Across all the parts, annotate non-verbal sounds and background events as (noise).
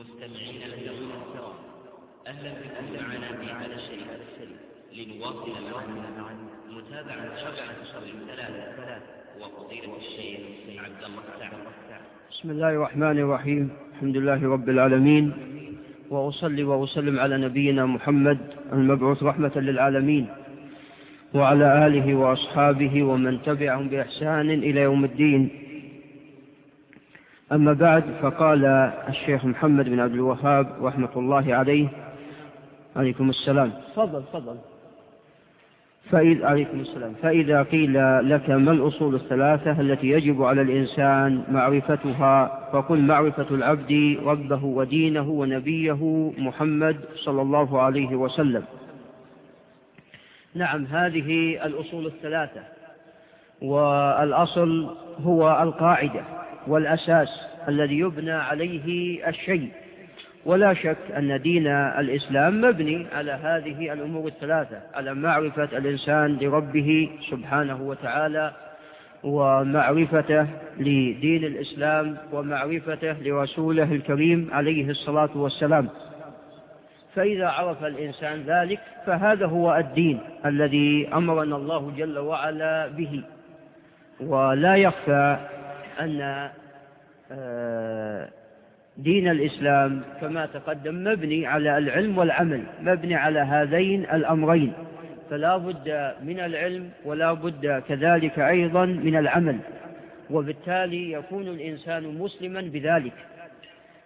مستمعين الكرام أهلا بكم معنا في هذا الشريف. لنواصل معا متابعة شرع شر الثلاثة وفضيلة الشيخ عبد الله بسم الله الرحمن الرحيم. الحمد لله رب العالمين. وأصلي وأسلم على نبينا محمد المبعوث رحمة للعالمين. وعلى آله وأصحابه ومن تبعهم بإحسان إلى يوم الدين. أما بعد فقال الشيخ محمد بن عبد الوهاب رحمة الله عليه عليكم السلام. تفضل تفضل. فإذا عليكم السلام. فإذا قيل لك ما الأصول الثلاثة التي يجب على الإنسان معرفتها فقل معرفة العبد ربه ودينه ونبيه محمد صلى الله عليه وسلم. نعم هذه الأصول الثلاثة. والأصل هو القاعدة. والأساس الذي يبنى عليه الشيء. ولا شك أن دين الإسلام مبني على هذه الأمور الثلاثة على معرفة الإنسان لربه سبحانه وتعالى ومعرفته لدين الإسلام ومعرفته لرسوله الكريم عليه الصلاة والسلام. فإذا عرف الإنسان ذلك فهذا هو الدين الذي أمرنا الله جل وعلا به. ولا يخفى أن آه، دين الإسلام كما تقدم مبني على العلم والعمل مبني على هذين الأمرين. فلا بد من العلم ولا بد كذلك أيضا من العمل. وبالتالي يكون الإنسان مسلما بذلك.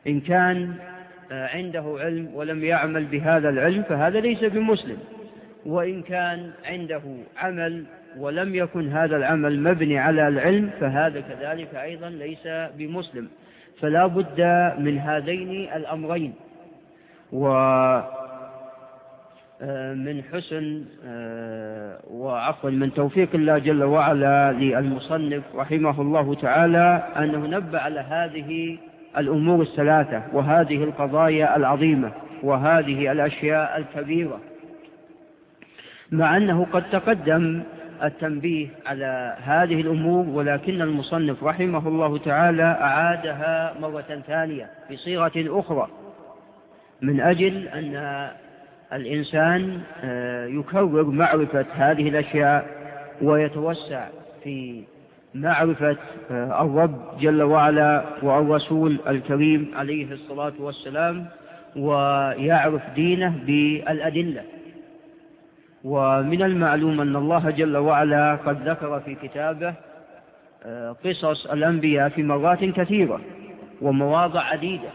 إن كان آه، عنده علم ولم يعمل بهذا العلم فهذا ليس بمسلم. وإن كان عنده عمل ولم يكن هذا العمل مبني على العلم فهذا كذلك أيضا ليس بمسلم. فلا بد من هذين الأمرين. و آه، حسن آه، وعفوا من توفيق الله جل وعلا للمصنف رحمه الله تعالى أنه نبه على هذه الأمور الثلاثة وهذه القضايا العظيمة وهذه الأشياء الكبيرة. مع أنه قد تقدم التنبيه على هذه الأمور ولكن المصنف رحمه الله تعالى أعادها مرة ثانية بصيغة أخرى من أجل أن الإنسان آه، يكرر معرفة هذه الأشياء ويتوسع في معرفة آه، الرب جل وعلا والرسول الكريم عليه الصلاة والسلام ويعرف دينه بالأدلة. ومن المعلوم أن الله جل وعلا قد ذكر في كتابه آه، قصص الأنبياء في مرات كثيرة ومواضع عديدة.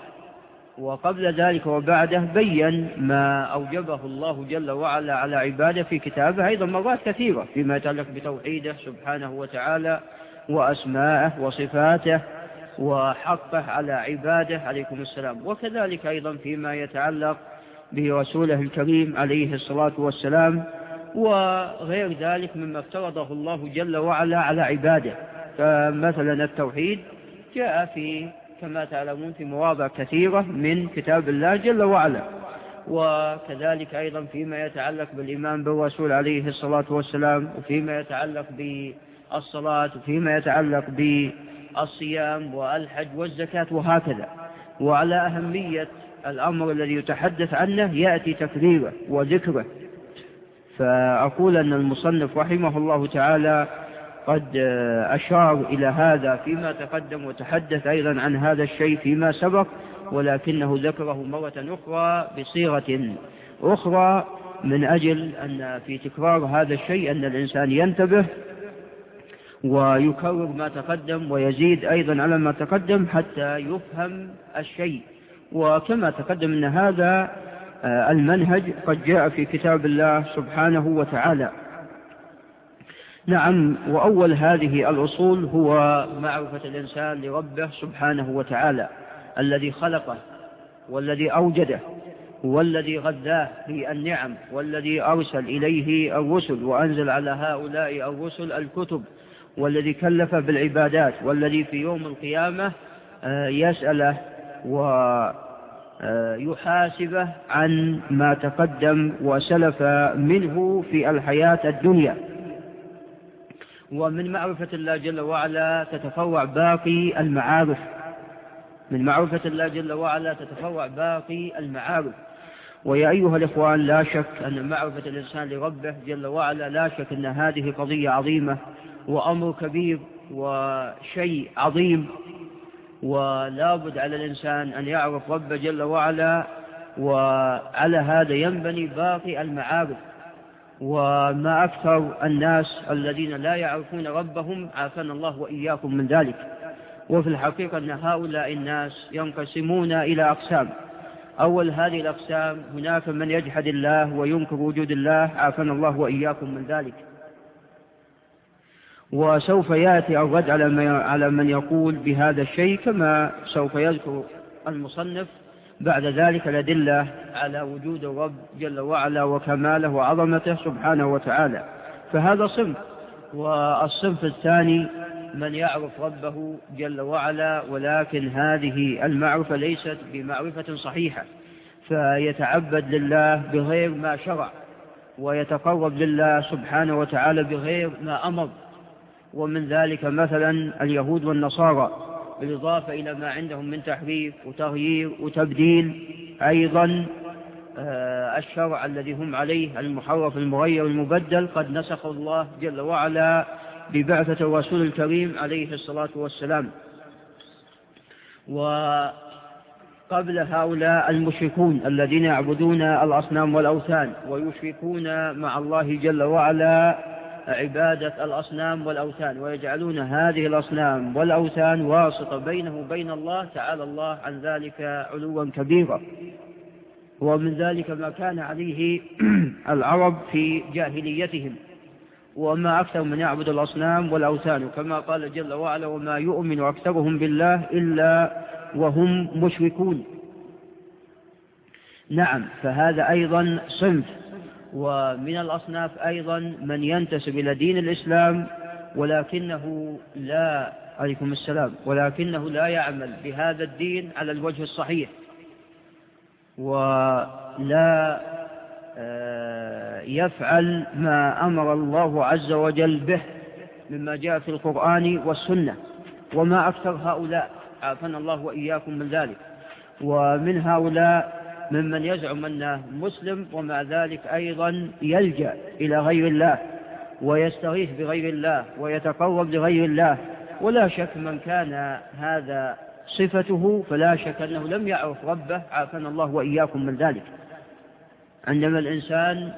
وقبل ذلك وبعده بين ما أوجبه الله جل وعلا على عباده في كتابه أيضا مرات كثيرة فيما يتعلق بتوحيده سبحانه وتعالى وأسماءه وصفاته وحقه على عباده. عليكم السلام. وكذلك أيضا فيما يتعلق برسوله الكريم عليه الصلاة والسلام وغير ذلك مما افترضه الله جل وعلا على عباده. فمثلا التوحيد جاء في كما تعلمون في مواضع كثيرة من كتاب الله جل وعلا. وكذلك أيضا فيما يتعلق بالإيمان بالرسول عليه الصلاة والسلام وفيما يتعلق بالصلاة وفيما يتعلق بالصيام والحج والزكاة وهكذا. وعلى أهمية الأمر الذي يتحدث عنه يأتي تكريره وذكره. فأقول أن المصنف رحمه الله تعالى قد أشار إلى هذا فيما تقدم وتحدث أيضا عن هذا الشيء فيما سبق ولكنه ذكره مرة أخرى بصيغة أخرى من أجل أن في تكرار هذا الشيء أن الإنسان ينتبه ويكرر ما تقدم ويزيد أيضا على ما تقدم حتى يفهم الشيء. وكما تقدم أن هذا آه، المنهج قد جاء في كتاب الله سبحانه وتعالى. نعم وأول هذه الأصول هو معرفة الإنسان لربه سبحانه وتعالى الذي خلقه والذي أوجده والذي غذاه بالنعم والذي أرسل إليه الرسل وأنزل على هؤلاء الرسل الكتب والذي كلف بالعبادات والذي في يوم القيامة آه، يسأله ويحاسبه عن ما تقدم وسلف منه في الحياة الدنيا. ومن معرفة الله جل وعلا تتفرع باقي المعارف. من معرفة الله جل وعلا تتفرع باقي المعارف. ويا أيها الإخوان لا شك أن معرفة الإنسان لربه جل وعلا لا شك أن هذه قضية عظيمة وأمر كبير وشيء عظيم. ولا بد على الإنسان أن يعرف ربه جل وعلا وعلى هذا ينبني باقي المعارف. وما أكثر الناس الذين لا يعرفون ربهم عافانا الله وإياكم من ذلك. وفي الحقيقة أن هؤلاء الناس ينقسمون إلى أقسام. أول هذه الأقسام هناك من يجحد الله وينكر وجود الله عافانا الله وإياكم من ذلك. وسوف يأتي الرد على من يقول بهذا الشيء كما سوف يذكر المصنف بعد ذلك الأدلة على وجود الرب جل وعلا وكماله وعظمته سبحانه وتعالى. فهذا صنف. والصنف الثاني من يعرف ربه جل وعلا ولكن هذه المعرفة ليست بمعرفة صحيحة. فيتعبد لله بغير ما شرع ويتقرب لله سبحانه وتعالى بغير ما أمر. ومن ذلك مثلا اليهود والنصارى بالإضافة إلى ما عندهم من تحريف وتغيير وتبديل. أيضا آه، الشرع الذي هم عليه المحرف المغير المبدل قد نسخ الله جل وعلا ببعثة الرسول الكريم عليه الصلاة والسلام. وقبل هؤلاء المشركون الذين يعبدون الأصنام والأوثان ويشركون مع الله جل وعلا عبادة الأصنام والأوثان ويجعلون هذه الأصنام والأوثان واسطة بينه وبين الله تعالى الله عن ذلك علوا كبيرا. ومن ذلك ما كان عليه (clears throat) العرب في جاهليتهم. وما أكثر من يعبد الأصنام والأوثان كما قال جل وعلا وما يؤمن أكثرهم بالله إلا وهم مشركون. نعم فهذا أيضا صنف. ومن الأصناف أيضا من ينتسب إلى دين الإسلام ولكنه لا عليكم السلام ولكنه لا يعمل بهذا الدين على الوجه الصحيح. ولا آه، يفعل ما أمر الله عز وجل به مما جاء في القرآن والسنة. وما أكثر هؤلاء عافنا الله وإياكم من ذلك. ومن هؤلاء ممن يزعم أنه مسلم ومع ذلك أيضا يلجأ إلى غير الله ويستغيث بغير الله ويتقرب لغير الله. ولا شك من كان هذا صفته فلا شك أنه لم يعرف ربه عافنا الله وإياكم من ذلك. عندما الإنسان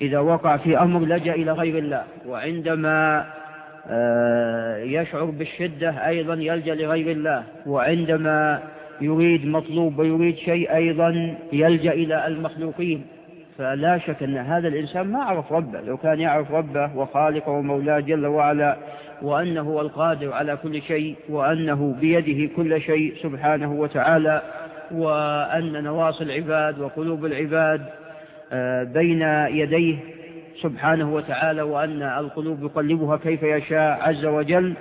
إذا وقع في أمر لجأ إلى غير الله وعندما آه، يشعر بالشدة أيضا يلجأ لغير الله وعندما يريد مطلوب ويريد شيء أيضا يلجأ إلى المخلوقين. فلا شك أن هذا الإنسان ما عرف ربه. لو كان يعرف ربه وخالقه ومولاه جل وعلا وأنه القادر على كل شيء وأنه بيده كل شيء سبحانه وتعالى وأن نواصي العباد وقلوب العباد آه، بين يديه سبحانه وتعالى وأن القلوب يقلبها كيف يشاء عز وجل.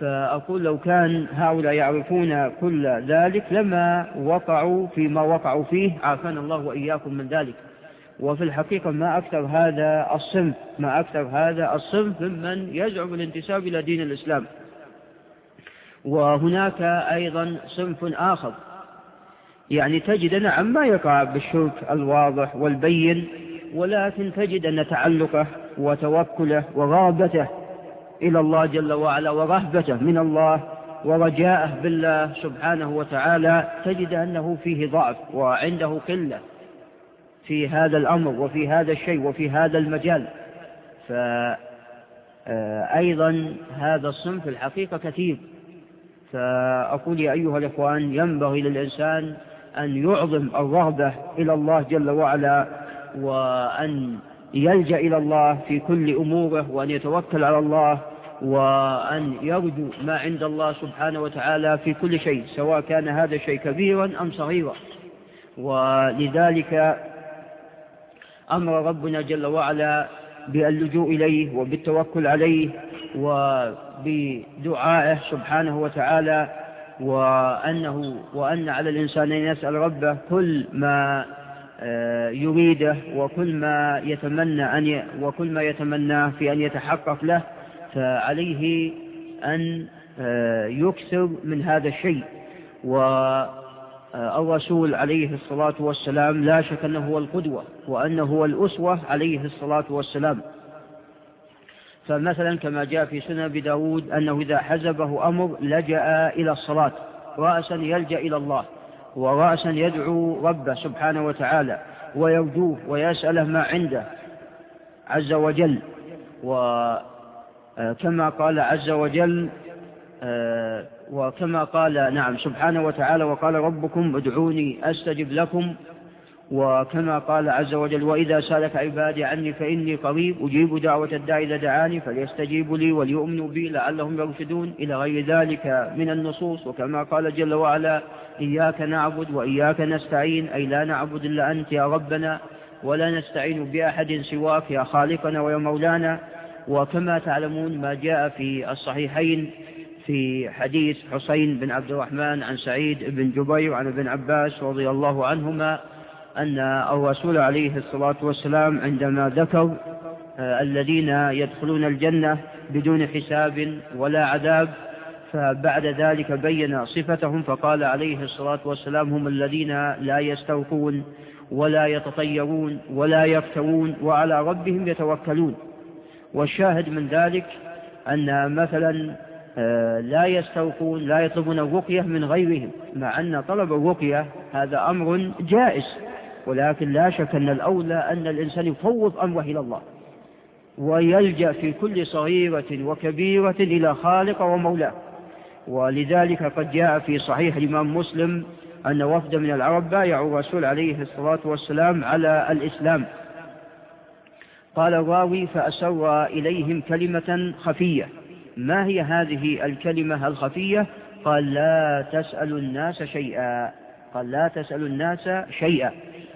فأقول لو كان هؤلاء يعرفون كل ذلك لما وقعوا فيما وقعوا فيه. عافانا الله وإياكم من ذلك. وفي الحقيقة ما أكثر هذا الصنف ما أكثر هذا الصنف ممن يزعم الانتساب إلى دين الإسلام. وهناك أيضا صنف آخر. يعني تجد نعم ما يقع بالشرك الواضح والبين ولكن تجد أن تعلقه وتوكله وغابته إلى الله جل وعلا ورهبته من الله ورجاءه بالله سبحانه وتعالى تجد أنه فيه ضعف وعنده قلة في هذا الأمر وفي هذا الشيء وفي هذا المجال. فأيضا هذا الصنف الحقيقة كثير. فأقول يا أيها الإخوان ينبغي للإنسان أن يعظم الرغبة إلى الله جل وعلا وأن يلجأ إلى الله في كل أموره وأن يتوكل على الله وأن يرجو ما عند الله سبحانه وتعالى في كل شيء سواء كان هذا الشيء كبيرا أم صغيرا. ولذلك أمر ربنا جل وعلا باللجوء إليه وبالتوكل عليه وبدعائه سبحانه وتعالى وأنه وأن على الإنسان أن يسأل ربه كل ما يريده وكل ما يتمنى أن ي... وكل ما يتمناه في أن يتحقق له فعليه أن آه، يكثر من هذا الشيء. والرسول عليه الصلاة والسلام لا شك أنه هو القدوة وأنه هو الأسوة عليه الصلاة والسلام. فمثلا كما جاء في سنة بداود أنه إذا حزبه أمر لجأ إلى الصلاة رأسا يلجأ إلى الله. ورأسا يدعو ربه سبحانه وتعالى ويرجوه ويسأله ما عنده عز وجل. وكما قال عز وجل وكما قال نعم سبحانه وتعالى وقال ربكم ادعوني أستجب لكم وكما قال عز وجل وإذا سألك عبادي عني فإني قريب أجيب دعوة الداعي إذا دعاني فليستجيبوا لي وليؤمنوا بي لعلهم يرشدون. إلى غير ذلك من النصوص. وكما قال جل وعلا إياك نعبد وإياك نستعين أي لا نعبد إلا أنت يا ربنا ولا نستعين بأحد سواك يا خالقنا ويا مولانا وكما تعلمون ما جاء في الصحيحين في حديث حسين بن عبد الرحمن عن سعيد بن جبير عن ابن عباس رضي الله عنهما أن الرسول عليه الصلاة والسلام عندما ذكر آه، الذين يدخلون الجنة بدون حساب ولا عذاب فبعد ذلك بين صفتهم فقال عليه الصلاة والسلام هم الذين لا يستوفون ولا يتطيرون ولا يفترون وعلى ربهم يتوكلون. والشاهد من ذلك أن مثلا آه، لا يستوفون لا يطلبون الرقية من غيرهم مع أن طلب الرقية هذا أمر جائز. ولكن لا شك أن الأولى أن الإنسان يفوض أمره إلى الله ويلجأ في كل صغيرة وكبيرة إلى خالق ومولاه. ولذلك قد جاء في صحيح الإمام مسلم أن وفد من العرب بايعوا الرسول عليه الصلاة والسلام على الإسلام. قال الراوي فأسر إليهم كلمة خفية. ما هي هذه الكلمة الخفية؟ قال لا تسأل الناس شيئا. قال لا تسأل الناس شيئا.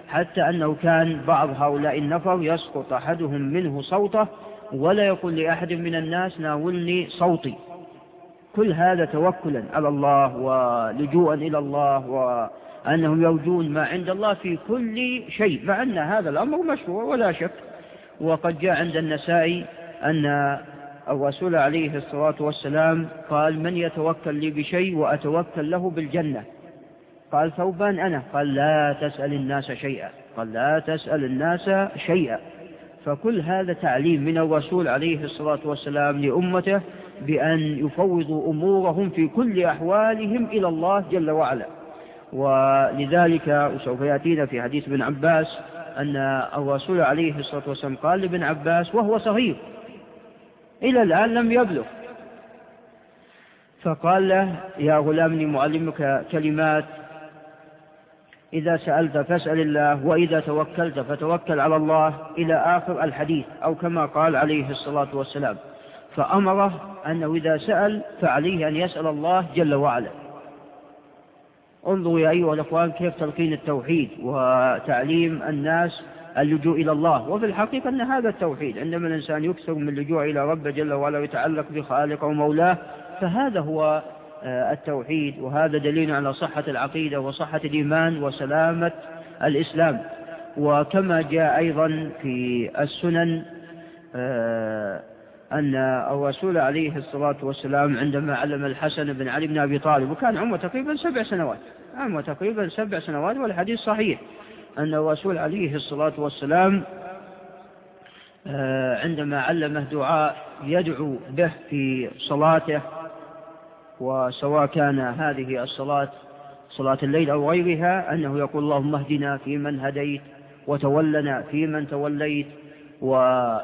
حتى أنه كان بعض هؤلاء النفر يسقط أحدهم منه صوته ولا يقول لأحد من الناس ناولني صوتي. كل هذا توكلا على الله ولجوءا إلى الله وأنهم يرجون ما عند الله في كل شيء مع أن هذا الأمر مشروع ولا شك. وقد جاء عند النسائي أن الرسول عليه الصلاة والسلام قال من يتوكل لي بشيء وأتوكل له بالجنة؟ قال ثوبان أنا. قال لا تسأل الناس شيئا. قال لا تسأل الناس شيئا. فكل هذا تعليم من الرسول عليه الصلاة والسلام لأمته بأن يفوضوا أمورهم في كل أحوالهم إلى الله جل وعلا. ولذلك وسوف يأتينا في حديث ابن عباس أن الرسول عليه الصلاة والسلام قال لابن عباس وهو صغير. إلى الآن لم يبلغ. فقال له يا غلامني معلمك كلمات إذا سألت فاسأل الله وإذا توكلت فتوكل على الله إلى آخر الحديث أو كما قال عليه الصلاة والسلام. فأمره أنه إذا سأل فعليه أن يسأل الله جل وعلا. انظروا يا أيها الأخوان كيف تلقين التوحيد وتعليم الناس اللجوء إلى الله. وفي الحقيقة أن هذا التوحيد عندما الإنسان يكثر من اللجوء إلى ربه جل وعلا ويتعلق بخالقه ومولاه فهذا هو التوحيد وهذا دليل على صحة العقيدة وصحة الإيمان وسلامة الإسلام. وكما جاء أيضا في السنن آه، أن الرسول عليه الصلاة والسلام عندما علم الحسن بن علي بن أبي طالب وكان عمره تقريبا سبع سنوات عمره تقريبا سبع سنوات والحديث صحيح أن الرسول عليه الصلاة والسلام آه، عندما علمه دعاء يدعو به في صلاته وسواء كان هذه الصلاة صلاة الليل أو غيرها أنه يقول اللهم اهدنا فيمن هديت وتولنا فيمن توليت ونعم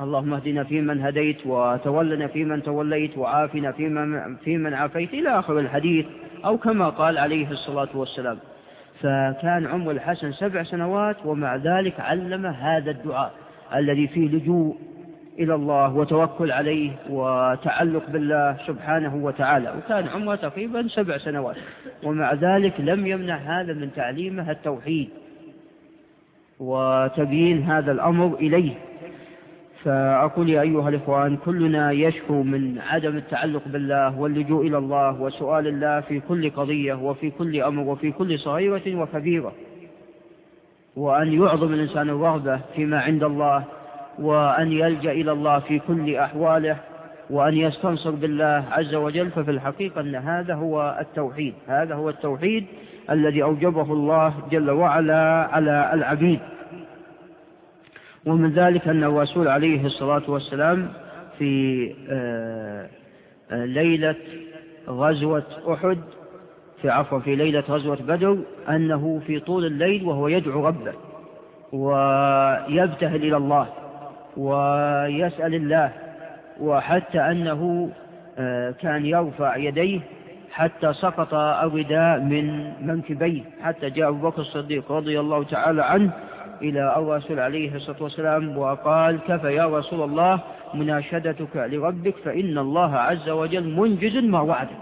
اللهم اهدنا فيمن هديت وتولنا فيمن توليت وعافنا فيمن, فيمن عافيت إلى آخر الحديث أو كما قال عليه الصلاة والسلام. فكان عمر الحسن سبع سنوات ومع ذلك علم هذا الدعاء الذي فيه لجوء إلى الله وتوكل عليه وتعلق بالله سبحانه وتعالى. وكان عمره تقريبا سبع سنوات. ومع ذلك لم يمنع هذا من تعليمه التوحيد. وتبيين هذا الأمر إليه. فأقول يا أيها الإخوان كلنا يشكو من عدم التعلق بالله واللجوء إلى الله وسؤال الله في كل قضية وفي كل أمر وفي كل صغيرة وكبيرة. وأن يعظم الإنسان الرغبة فيما عند الله وأن يلجأ إلى الله في كل أحواله وأن يستنصر بالله عز وجل ففي الحقيقة أن هذا هو التوحيد. هذا هو التوحيد الذي أوجبه الله جل وعلا على العبيد. ومن ذلك أن الرسول عليه الصلاة والسلام في آه، آه، ليلة غزوة أحد في عفوا في ليلة غزوة بدر أنه في طول الليل وهو يدعو ربه ويبتهل إلى الله. ويسأل الله وحتى أنه آه، كان يرفع يديه حتى سقط الرداء من منكبيه حتى جاء أبو بكر الصديق رضي الله تعالى عنه إلى الرسول عليه الصلاة والسلام وقال كفى يا رسول الله؟ مناشدتك لربك فإن الله عز وجل منجز ما وعدك.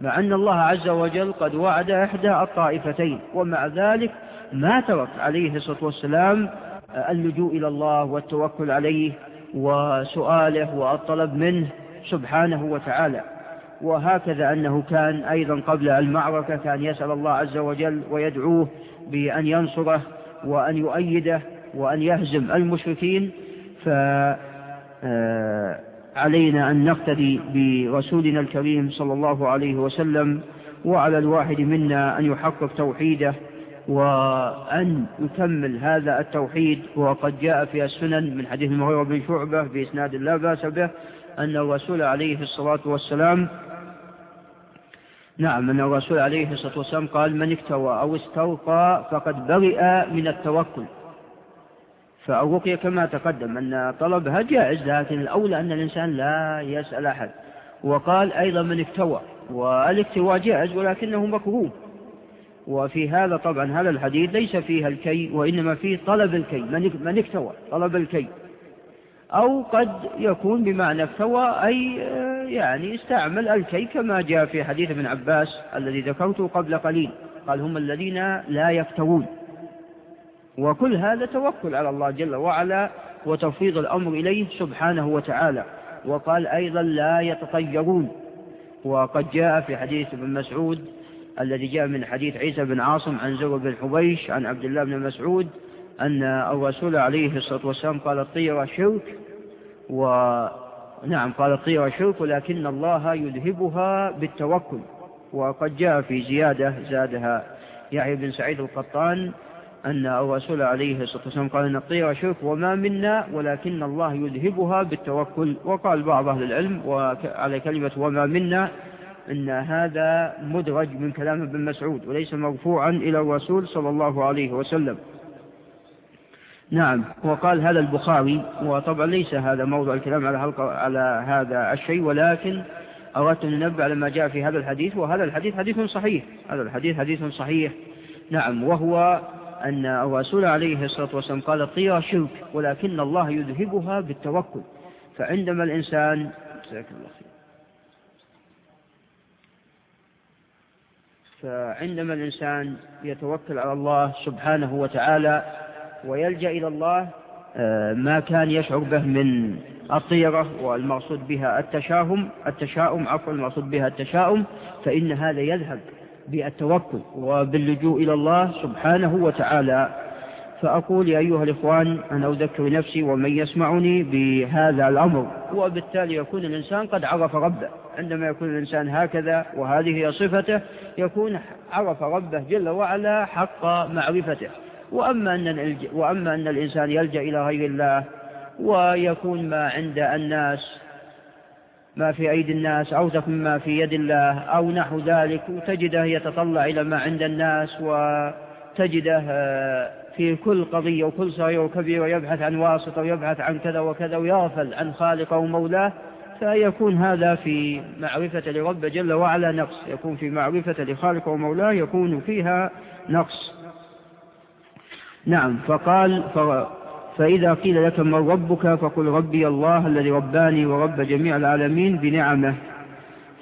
مع أن الله عز وجل قد وعد إحدى الطائفتين ومع ذلك ما ترك عليه الصلاة والسلام اللجوء إلى الله والتوكل عليه وسؤاله والطلب منه سبحانه وتعالى. وهكذا أنه كان أيضا قبل المعركة كان يسأل الله عز وجل ويدعوه بأن ينصره وأن يؤيده وأن يهزم المشركين. فعلينا أن نقتدي برسولنا الكريم صلى الله عليه وسلم وعلى الواحد منا أن يحقق توحيده وأن يكمل هذا التوحيد وقد جاء في السنن من حديث المغيرة بن شعبة بإسناد لا بأس به أن الرسول عليه الصلاة والسلام نعم أن الرسول عليه الصلاة والسلام قال من اكتوى أو استرقى فقد برئ من التوكل. فالرقية كما تقدم أن طلبها جائز لكن الأولى أن الإنسان لا يسأل أحد. وقال أيضا من اكتوى والإكتواء جائز ولكنه مكروه. وفي هذا طبعا هذا الحديث ليس فيها الكي وإنما فيه طلب الكي من اكتوى طلب الكي. أو قد يكون بمعنى اكتوى أي يعني استعمل الكي كما جاء في حديث ابن عباس الذي ذكرته قبل قليل. قال هم الذين لا يفترون وكل هذا توكل على الله جل وعلا وتفويض الأمر إليه سبحانه وتعالى. وقال أيضا لا يتطيرون. وقد جاء في حديث ابن مسعود الذي جاء من حديث عيسى بن عاصم عن زر بن حبيش عن عبد الله بن مسعود أن الرسول عليه الصلاة والسلام قال الطيرة شرك ونعم قال الطيرة شرك ولكن الله يذهبها بالتوكل. وقد جاء في زيادة زادها يحيى بن سعيد القطان أن الرسول عليه الصلاة والسلام قال أن الطيرة شرك وما منا ولكن الله يذهبها بالتوكل. وقال بعض أهل العلم وعلى كلمة وما منا أن هذا مدرج من كلام ابن مسعود وليس مرفوعا إلى الرسول صلى الله عليه وسلم. نعم وقال هذا البخاري وطبعا ليس هذا موضوع الكلام على, على هذا الشيء ولكن أردت أن ننبه على ما جاء في هذا الحديث وهذا الحديث حديث صحيح هذا الحديث حديث صحيح. نعم وهو أن الرسول عليه الصلاة والسلام قال الطيرة شرك ولكن الله يذهبها بالتوكل. فعندما الإنسان جزاك الله خير. فعندما الإنسان يتوكل على الله سبحانه وتعالى ويلجأ إلى الله آه، ما كان يشعر به من الطيرة والمقصود بها التشاهم التشاؤم عفوا المقصود بها التشاؤم فإن هذا يذهب بالتوكل وباللجوء إلى الله سبحانه وتعالى. فأقول يا أيها الإخوان أنا أذكر نفسي ومن يسمعني بهذا الأمر. وبالتالي يكون الإنسان قد عرف ربه. عندما يكون الإنسان هكذا وهذه هي صفته يكون عرف ربه جل وعلا حق معرفته. وأما أن, وأما أن الإنسان يلجأ إلى غير الله ويكون ما عند الناس ما في أيدي الناس أو تكون ما في يد الله أو نحو ذلك وتجده يتطلع إلى ما عند الناس وتجده في كل قضية وكل صغيرة وكبيرة يبحث عن واسطة ويبحث عن كذا وكذا ويغفل عن خالقه ومولاه فيكون هذا في معرفة لرب جل وعلا نقص. يكون في معرفة لخالقه ومولاه يكون فيها نقص. نعم فقال فإذا قيل لك من ربك فقل ربي الله الذي رباني ورب جميع العالمين بنعمه.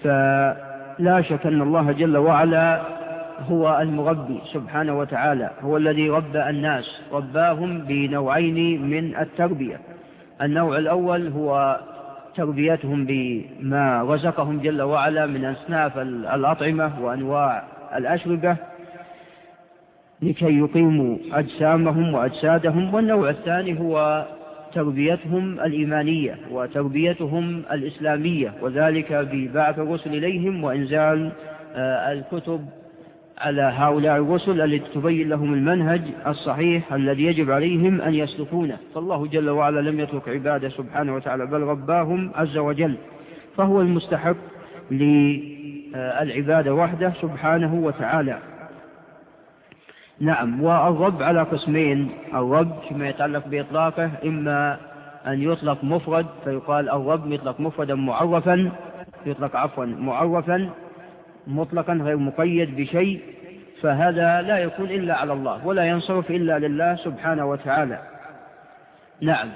فلا شك أن الله جل وعلا هو المربي سبحانه وتعالى هو الذي ربى الناس رباهم بنوعين من التربية. النوع الأول هو تربيتهم بما رزقهم جل وعلا من أصناف الأطعمة وأنواع الأشربة لكي يقيموا أجسامهم وأجسادهم. والنوع الثاني هو تربيتهم الإيمانية وتربيتهم الإسلامية وذلك ببعث الرسل إليهم وإنزال آه، الكتب على هؤلاء الرسل التي تبين لهم المنهج الصحيح الذي يجب عليهم أن يسلكونه. فالله جل وعلا لم يترك عباده سبحانه وتعالى بل رباهم عز وجل. فهو المستحق للعبادة وحده سبحانه وتعالى. نعم والرب على قسمين. الرب فيما يتعلق بإطلاقه إما أن يطلق مفرد فيقال الرب يطلق مفردا معرفا يطلق عفوا معرفا مطلقا غير مقيد بشيء فهذا لا يكون إلا على الله ولا ينصرف إلا لله سبحانه وتعالى. نعم.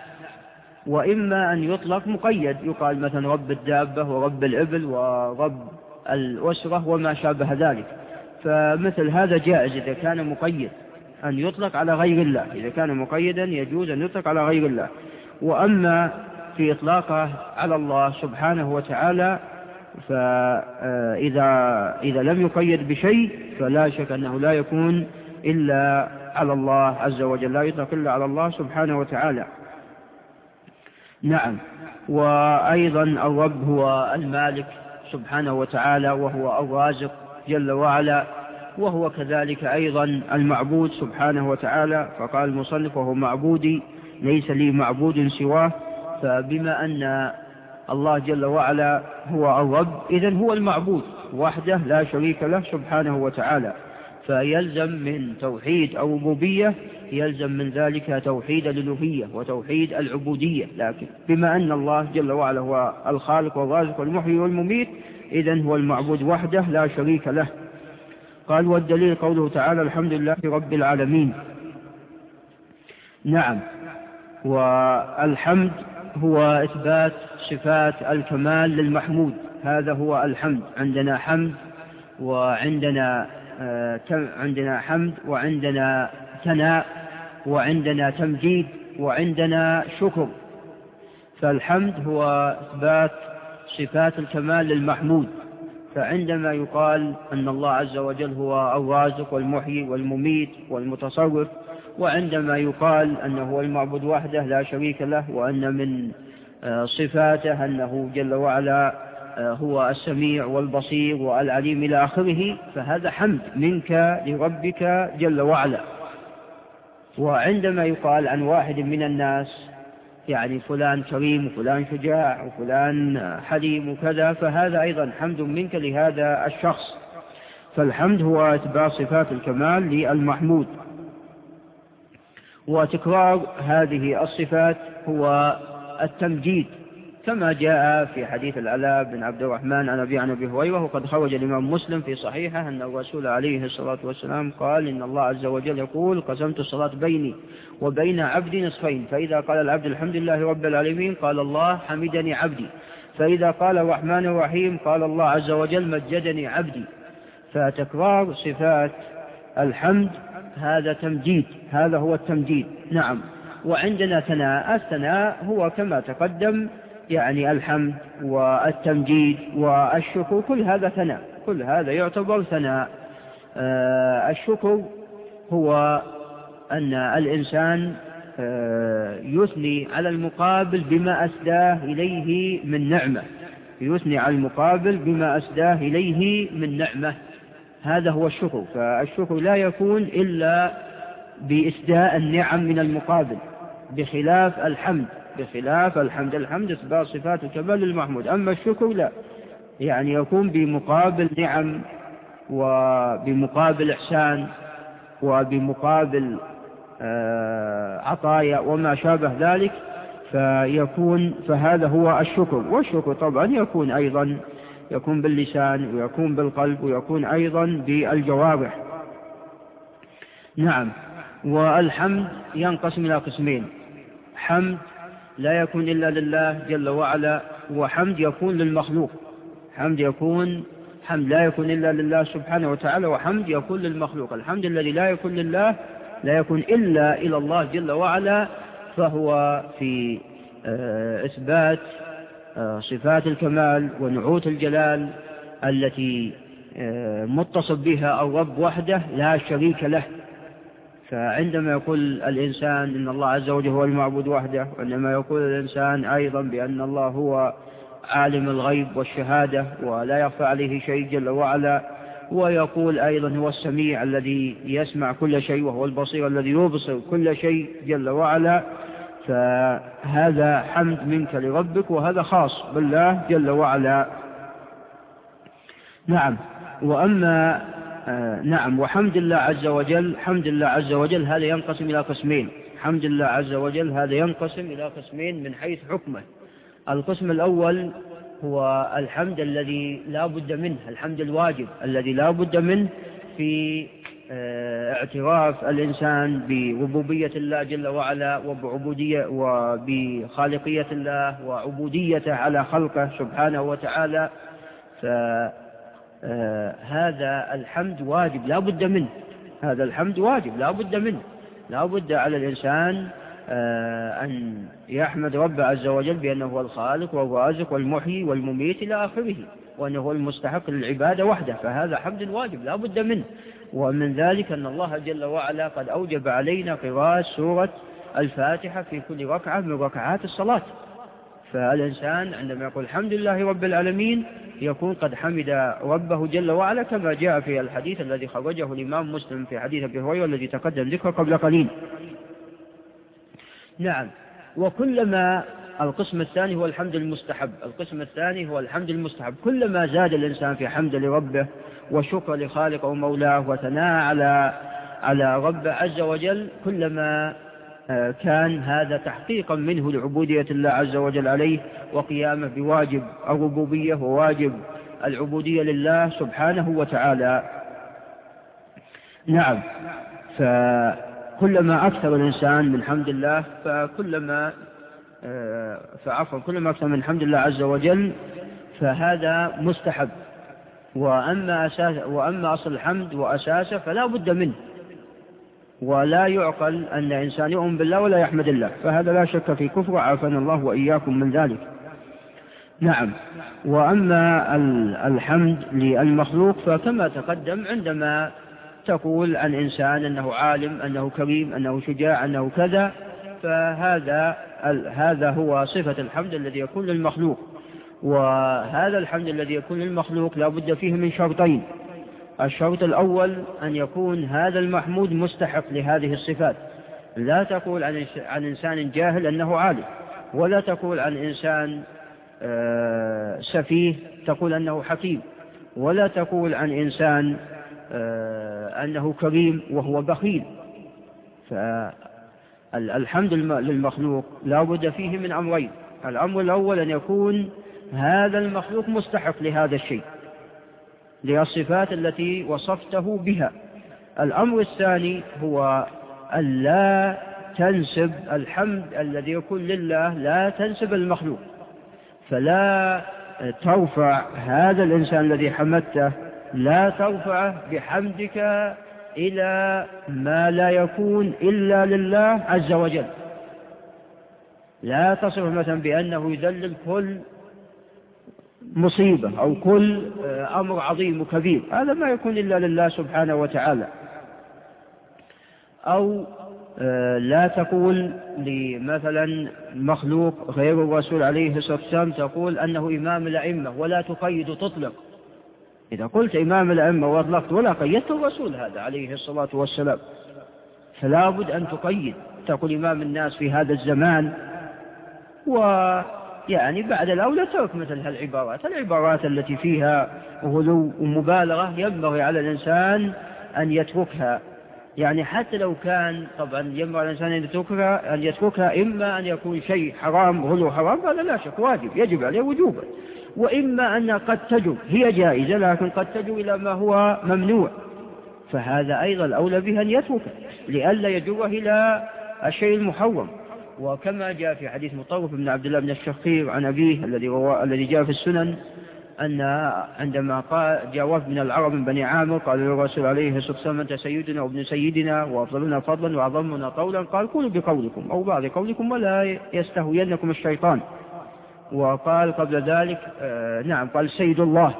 وإما أن يطلق مقيد يقال مثلا رب الدابة ورب الإبل ورب الأسرة وما شابه ذلك. فمثل هذا جائز إذا كان مقيد أن يطلق على غير الله. إذا كان مقيدا يجوز أن يطلق على غير الله. وأما في إطلاقه على الله سبحانه وتعالى فإذا إذا لم يقيد بشيء فلا شك أنه لا يكون إلا على الله عز وجل لا يطلق إلا على الله سبحانه وتعالى. نعم. وأيضا الرب هو المالك سبحانه وتعالى وهو الرازق جل وعلا وهو كذلك أيضا المعبود سبحانه وتعالى. فقال المصنف وهو معبودي ليس لي معبود سواه. فبما أن الله جل وعلا هو الرب إذا هو المعبود وحده لا شريك له سبحانه وتعالى. فيلزم من توحيد الربوبية يلزم من ذلك توحيد الألوهية وتوحيد العبودية. لكن بما أن الله جل وعلا هو الخالق والرازق والمحيي والمميت إذا هو المعبود وحده لا شريك له. قال والدليل قوله تعالى الحمد لله رب العالمين. نعم. والحمد هو إثبات صفات الكمال للمحمود. هذا هو الحمد. عندنا حمد وعندنا آه، عندنا حمد وعندنا ثناء وعندنا تمجيد وعندنا شكر. فالحمد هو إثبات صفات الكمال للمحمود. فعندما يقال أن الله عز وجل هو الرازق والمحيي والمميت والمتصرف وعندما يقال أنه هو المعبود وحده لا شريك له وأن من آه، صفاته أنه جل وعلا آه، هو السميع والبصير والعليم إلى آخره فهذا حمد منك لربك جل وعلا. وعندما يقال عن واحد من الناس يعني فلان كريم وفلان شجاع وفلان حليم وكذا فهذا أيضا حمد منك لهذا الشخص. فالحمد هو أتباع صفات الكمال للمحمود. وتكرار هذه الصفات هو التمجيد كما جاء في حديث العلاء بن عبد الرحمن عن أبي عن أبي هريرة وقد خرج الإمام مسلم في صحيحه أن الرسول عليه الصلاة والسلام قال إن الله عز وجل يقول قسمت الصلاة بيني وبين عبدي نصفين فإذا قال العبد الحمد لله رب العالمين قال الله حمدني عبدي. فإذا قال الرحمن الرحيم قال الله عز وجل مجدني عبدي. فتكرار صفات الحمد هذا تمجيد هذا هو التمجيد. نعم. وعندنا ثناء الثناء هو كما تقدم يعني الحمد والتمجيد والشكر كل هذا ثناء كل هذا يعتبر ثناء. آه الشكر هو أن الإنسان آه يثني على المقابل بما أسداه إليه من نعمة. يثني على المقابل بما أسداه إليه من نعمة. هذا هو الشكر. فالشكر لا يكون إلا بإسداء النعم من المقابل بخلاف الحمد بخلاف الحمد. الحمد إثبات صفات الكمال للمحمود. أما الشكر لا يعني يكون بمقابل نعم وبمقابل إحسان وبمقابل آه، عطايا وما شابه ذلك فيكون فهذا هو الشكر. والشكر طبعا يكون أيضا يكون باللسان ويكون بالقلب ويكون أيضا بالجوارح. نعم. والحمد ينقسم إلى قسمين. حمد لا يكون إلا لله جل وعلا وحمد يكون للمخلوق. حمد يكون حمد لا يكون إلا لله سبحانه وتعالى وحمد يكون للمخلوق. الحمد الذي لا يكون لله لا يكون إلا إلى الله جل وعلا فهو في آه، إثبات صفات الكمال ونعوت الجلال التي آه، متصف بها الرب وحده لا شريك له. فعندما يقول الإنسان إن الله عز وجل هو المعبود وحده وعندما يقول الإنسان أيضا بأن الله هو عالم الغيب والشهادة ولا يخفى عليه شيء جل وعلا ويقول أيضا هو السميع الذي يسمع كل شيء وهو البصير الذي يبصر كل شيء جل وعلا. فهذا حمد منك لربك وهذا خاص بالله جل وعلا. نعم. وأما آه نعم. وحمد الله عز وجل حمد الله عز وجل هذا ينقسم إلى قسمين. حمد الله عز وجل هذا ينقسم إلى قسمين من حيث حكمه. القسم الأول هو الحمد الذي لا بد منه الحمد الواجب الذي لا بد منه في اعتراف الإنسان بربوبية الله جل وعلا وبعبودية وبخالقية الله وعبوديته على خلقه سبحانه وتعالى فهذا آه، الحمد واجب لا بد منه. هذا الحمد واجب لا بد منه. لا بد على الإنسان آه، أن يحمد رب عز وجل بأنه هو الخالق والرازق والمحيي والمميت إلى آخره وأنه هو المستحق للعبادة وحده. فهذا حمد واجب لا بد منه. ومن ذلك أن الله جل وعلا قد أوجب علينا قراءة سورة الفاتحة في كل ركعة من ركعات الصلاة. فالإنسان عندما يقول الحمد لله رب العالمين يكون قد حمد ربه جل وعلا كما جاء في الحديث الذي خرجه الإمام مسلم في حديث أبي هريرة الذي تقدم ذكره قبل قليل. نعم. وكلما القسم الثاني هو الحمد المستحب. القسم الثاني هو الحمد المستحب. كلما زاد الإنسان في حمد لربه وشكر لخالقه ومولاه وثناء على على ربه عز وجل كلما آه، كان هذا تحقيقا منه لعبودية الله عز وجل عليه وقيامه بواجب الربوبية وواجب العبودية لله سبحانه وتعالى. نعم. فكلما أكثر الإنسان من حمد الله فكلما آه، فعفوا كلما أكثر من حمد الله عز وجل فهذا مستحب. وأما, أساس وأما أصل الحمد وأساسه فلا بد منه. ولا يعقل أن إنسان يؤمن بالله ولا يحمد الله. فهذا لا شك في كفر عافانا الله وإياكم من ذلك. نعم. وأما الحمد للمخلوق فكما تقدم عندما تقول عن إنسان أنه عالم أنه كريم أنه شجاع أنه كذا فهذا هذا هو صفة الحمد الذي يكون للمخلوق. وهذا الحمد الذي يكون للمخلوق لا بد فيه من شرطين. الشرط الأول أن يكون هذا المحمود مستحق لهذه الصفات. لا تقول عن, عن إنسان جاهل أنه عالم ولا تقول عن إنسان آه، سفيه تقول أنه حكيم ولا تقول عن إنسان آه، أنه كريم وهو بخيل. فالحمد للمخلوق لا بد فيه من أمرين. الأمر الأول أن يكون هذا المخلوق مستحق لهذا الشيء للصفات التي وصفته بها. الأمر الثاني هو أن لا تنسب الحمد الذي يكون لله لا تنسب المخلوق. فلا ترفع هذا الإنسان الذي حمدته لا ترفعه بحمدك إلى ما لا يكون إلا لله عز وجل. لا تصف مثلا بأنه يذلل كل مصيبة أو كل آه، أمر عظيم وكبير. هذا ما يكون إلا لله سبحانه وتعالى. أو آه، لا تقول لمثلا مخلوق غير الرسول عليه الصلاة والسلام تقول أنه إمام الأئمة ولا تقيد تطلق. إذا قلت إمام الأئمة وأطلقت ولا قيدت الرسول هذا عليه الصلاة والسلام فلا بد أن تقيد تقول إمام الناس في هذا الزمان و يعني بعد الأولى ترك مثل هالعبارات العبارات التي فيها غلو ومبالغة ينبغي على الإنسان أن يتركها. يعني حتى لو كان طبعا ينبغي على الإنسان أن يتركها, أن يتركها إما أن يكون شيء حرام غلو حرام هذا لا شك واجب يجب عليه وجوبا. وإما أن قد تجب هي جائزة لكن قد تجب إلى ما هو ممنوع. فهذا أيضا الأولى به أن يتركه لئلا يجره إلى الشيء المحرم وكما جاء في حديث مطرف بن عبد الله بن الشخير عن أبيه الذي الذي جاء في السنن أن عندما قال جاء وفد من العرب من بني عامر قال للرسول عليه الصلاة والسلام أنت سيدنا وابن سيدنا وأفضلنا فضلا وأعظمنا قولا قال قولوا بقولكم أو بعض قولكم ولا يستهوينكم الشيطان. وقال قبل ذلك آه نعم قال سيد الله.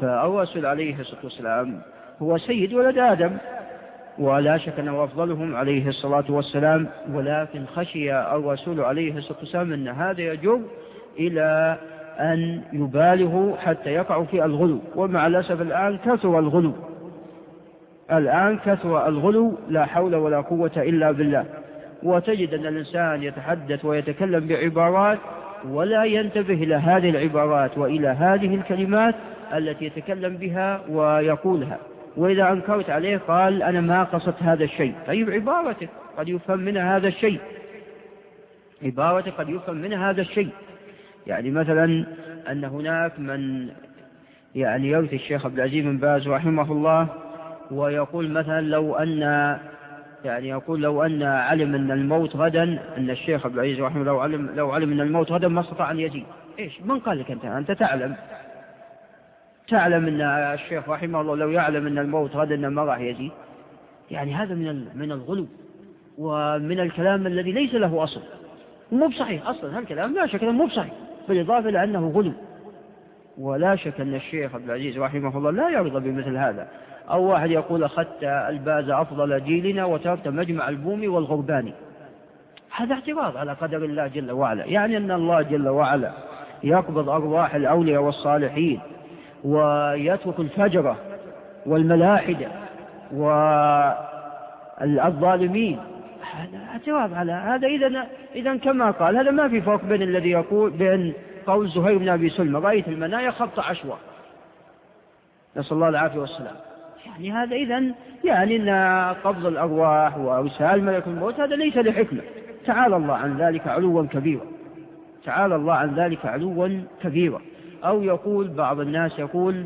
فالرسول عليه الصلاة والسلام هو سيد ولد آدم ولا شك أنه أفضلهم عليه الصلاة والسلام ولكن خشي الرسول عليه الصلاة والسلام أن هذا يجر إلى أن يبالغوا حتى يقعوا في الغلو. ومع الأسف الآن كثر الغلو. الآن كثر الغلو لا حول ولا قوة إلا بالله. وتجد أن الإنسان يتحدث ويتكلم بعبارات ولا ينتبه إلى هذه العبارات وإلى هذه الكلمات التي يتكلم بها ويقولها. وإذا أنكرت عليه قال أنا ما قصدت هذا الشيء. طيب عبارتك قد يفهم منها هذا الشيء. عبارتك قد يفهم منها هذا الشيء. يعني مثلا أن هناك من يعني يرثي الشيخ عبد العزيز بن باز رحمه الله ويقول مثلا لو أن يعني يقول لو أن علم أن الموت غدا أن الشيخ عبد العزيز رحمه الله لو علم لو علم أن الموت غدا ما استطاع أن يجي إيش؟ من قال لك أنت؟ أنت تعلم. تعلم أن الشيخ رحمه الله لو يعلم أن الموت غدا ما راح يجي يعني هذا من من الغلو ومن الكلام الذي ليس له أصل. مو بصحيح أصلا هالكلام لا شك أنه مو بصحيح. بالإضافة إلى أنه غلو. ولا شك أن الشيخ عبد العزيز رحمه الله لا يرضى بمثل هذا. أو واحد يقول أخذت الباز أفضل جيلنا وتركت مجمع البومي والغرباني. هذا اعتراض على قدر الله جل وعلا. يعني أن الله جل وعلا يقبض أرواح الأولياء والصالحين ويترك الفجرة والملاحدة والظالمين. هذا اعتراض على هذا. إذا إذا كما قال هذا ما في فرق بين الذي يقول بين قول زهير بن أبي سلمة رأيت المنايا خبط عشوة. نسأل الله العافية والسلام. يعني هذا إذا يعني أن قبض الأرواح وإرسال ملك الموت هذا ليس لحكمة. تعالى الله عن ذلك علوا كبيرا. تعالى الله عن ذلك علوا كبيرا. أو يقول بعض الناس يقول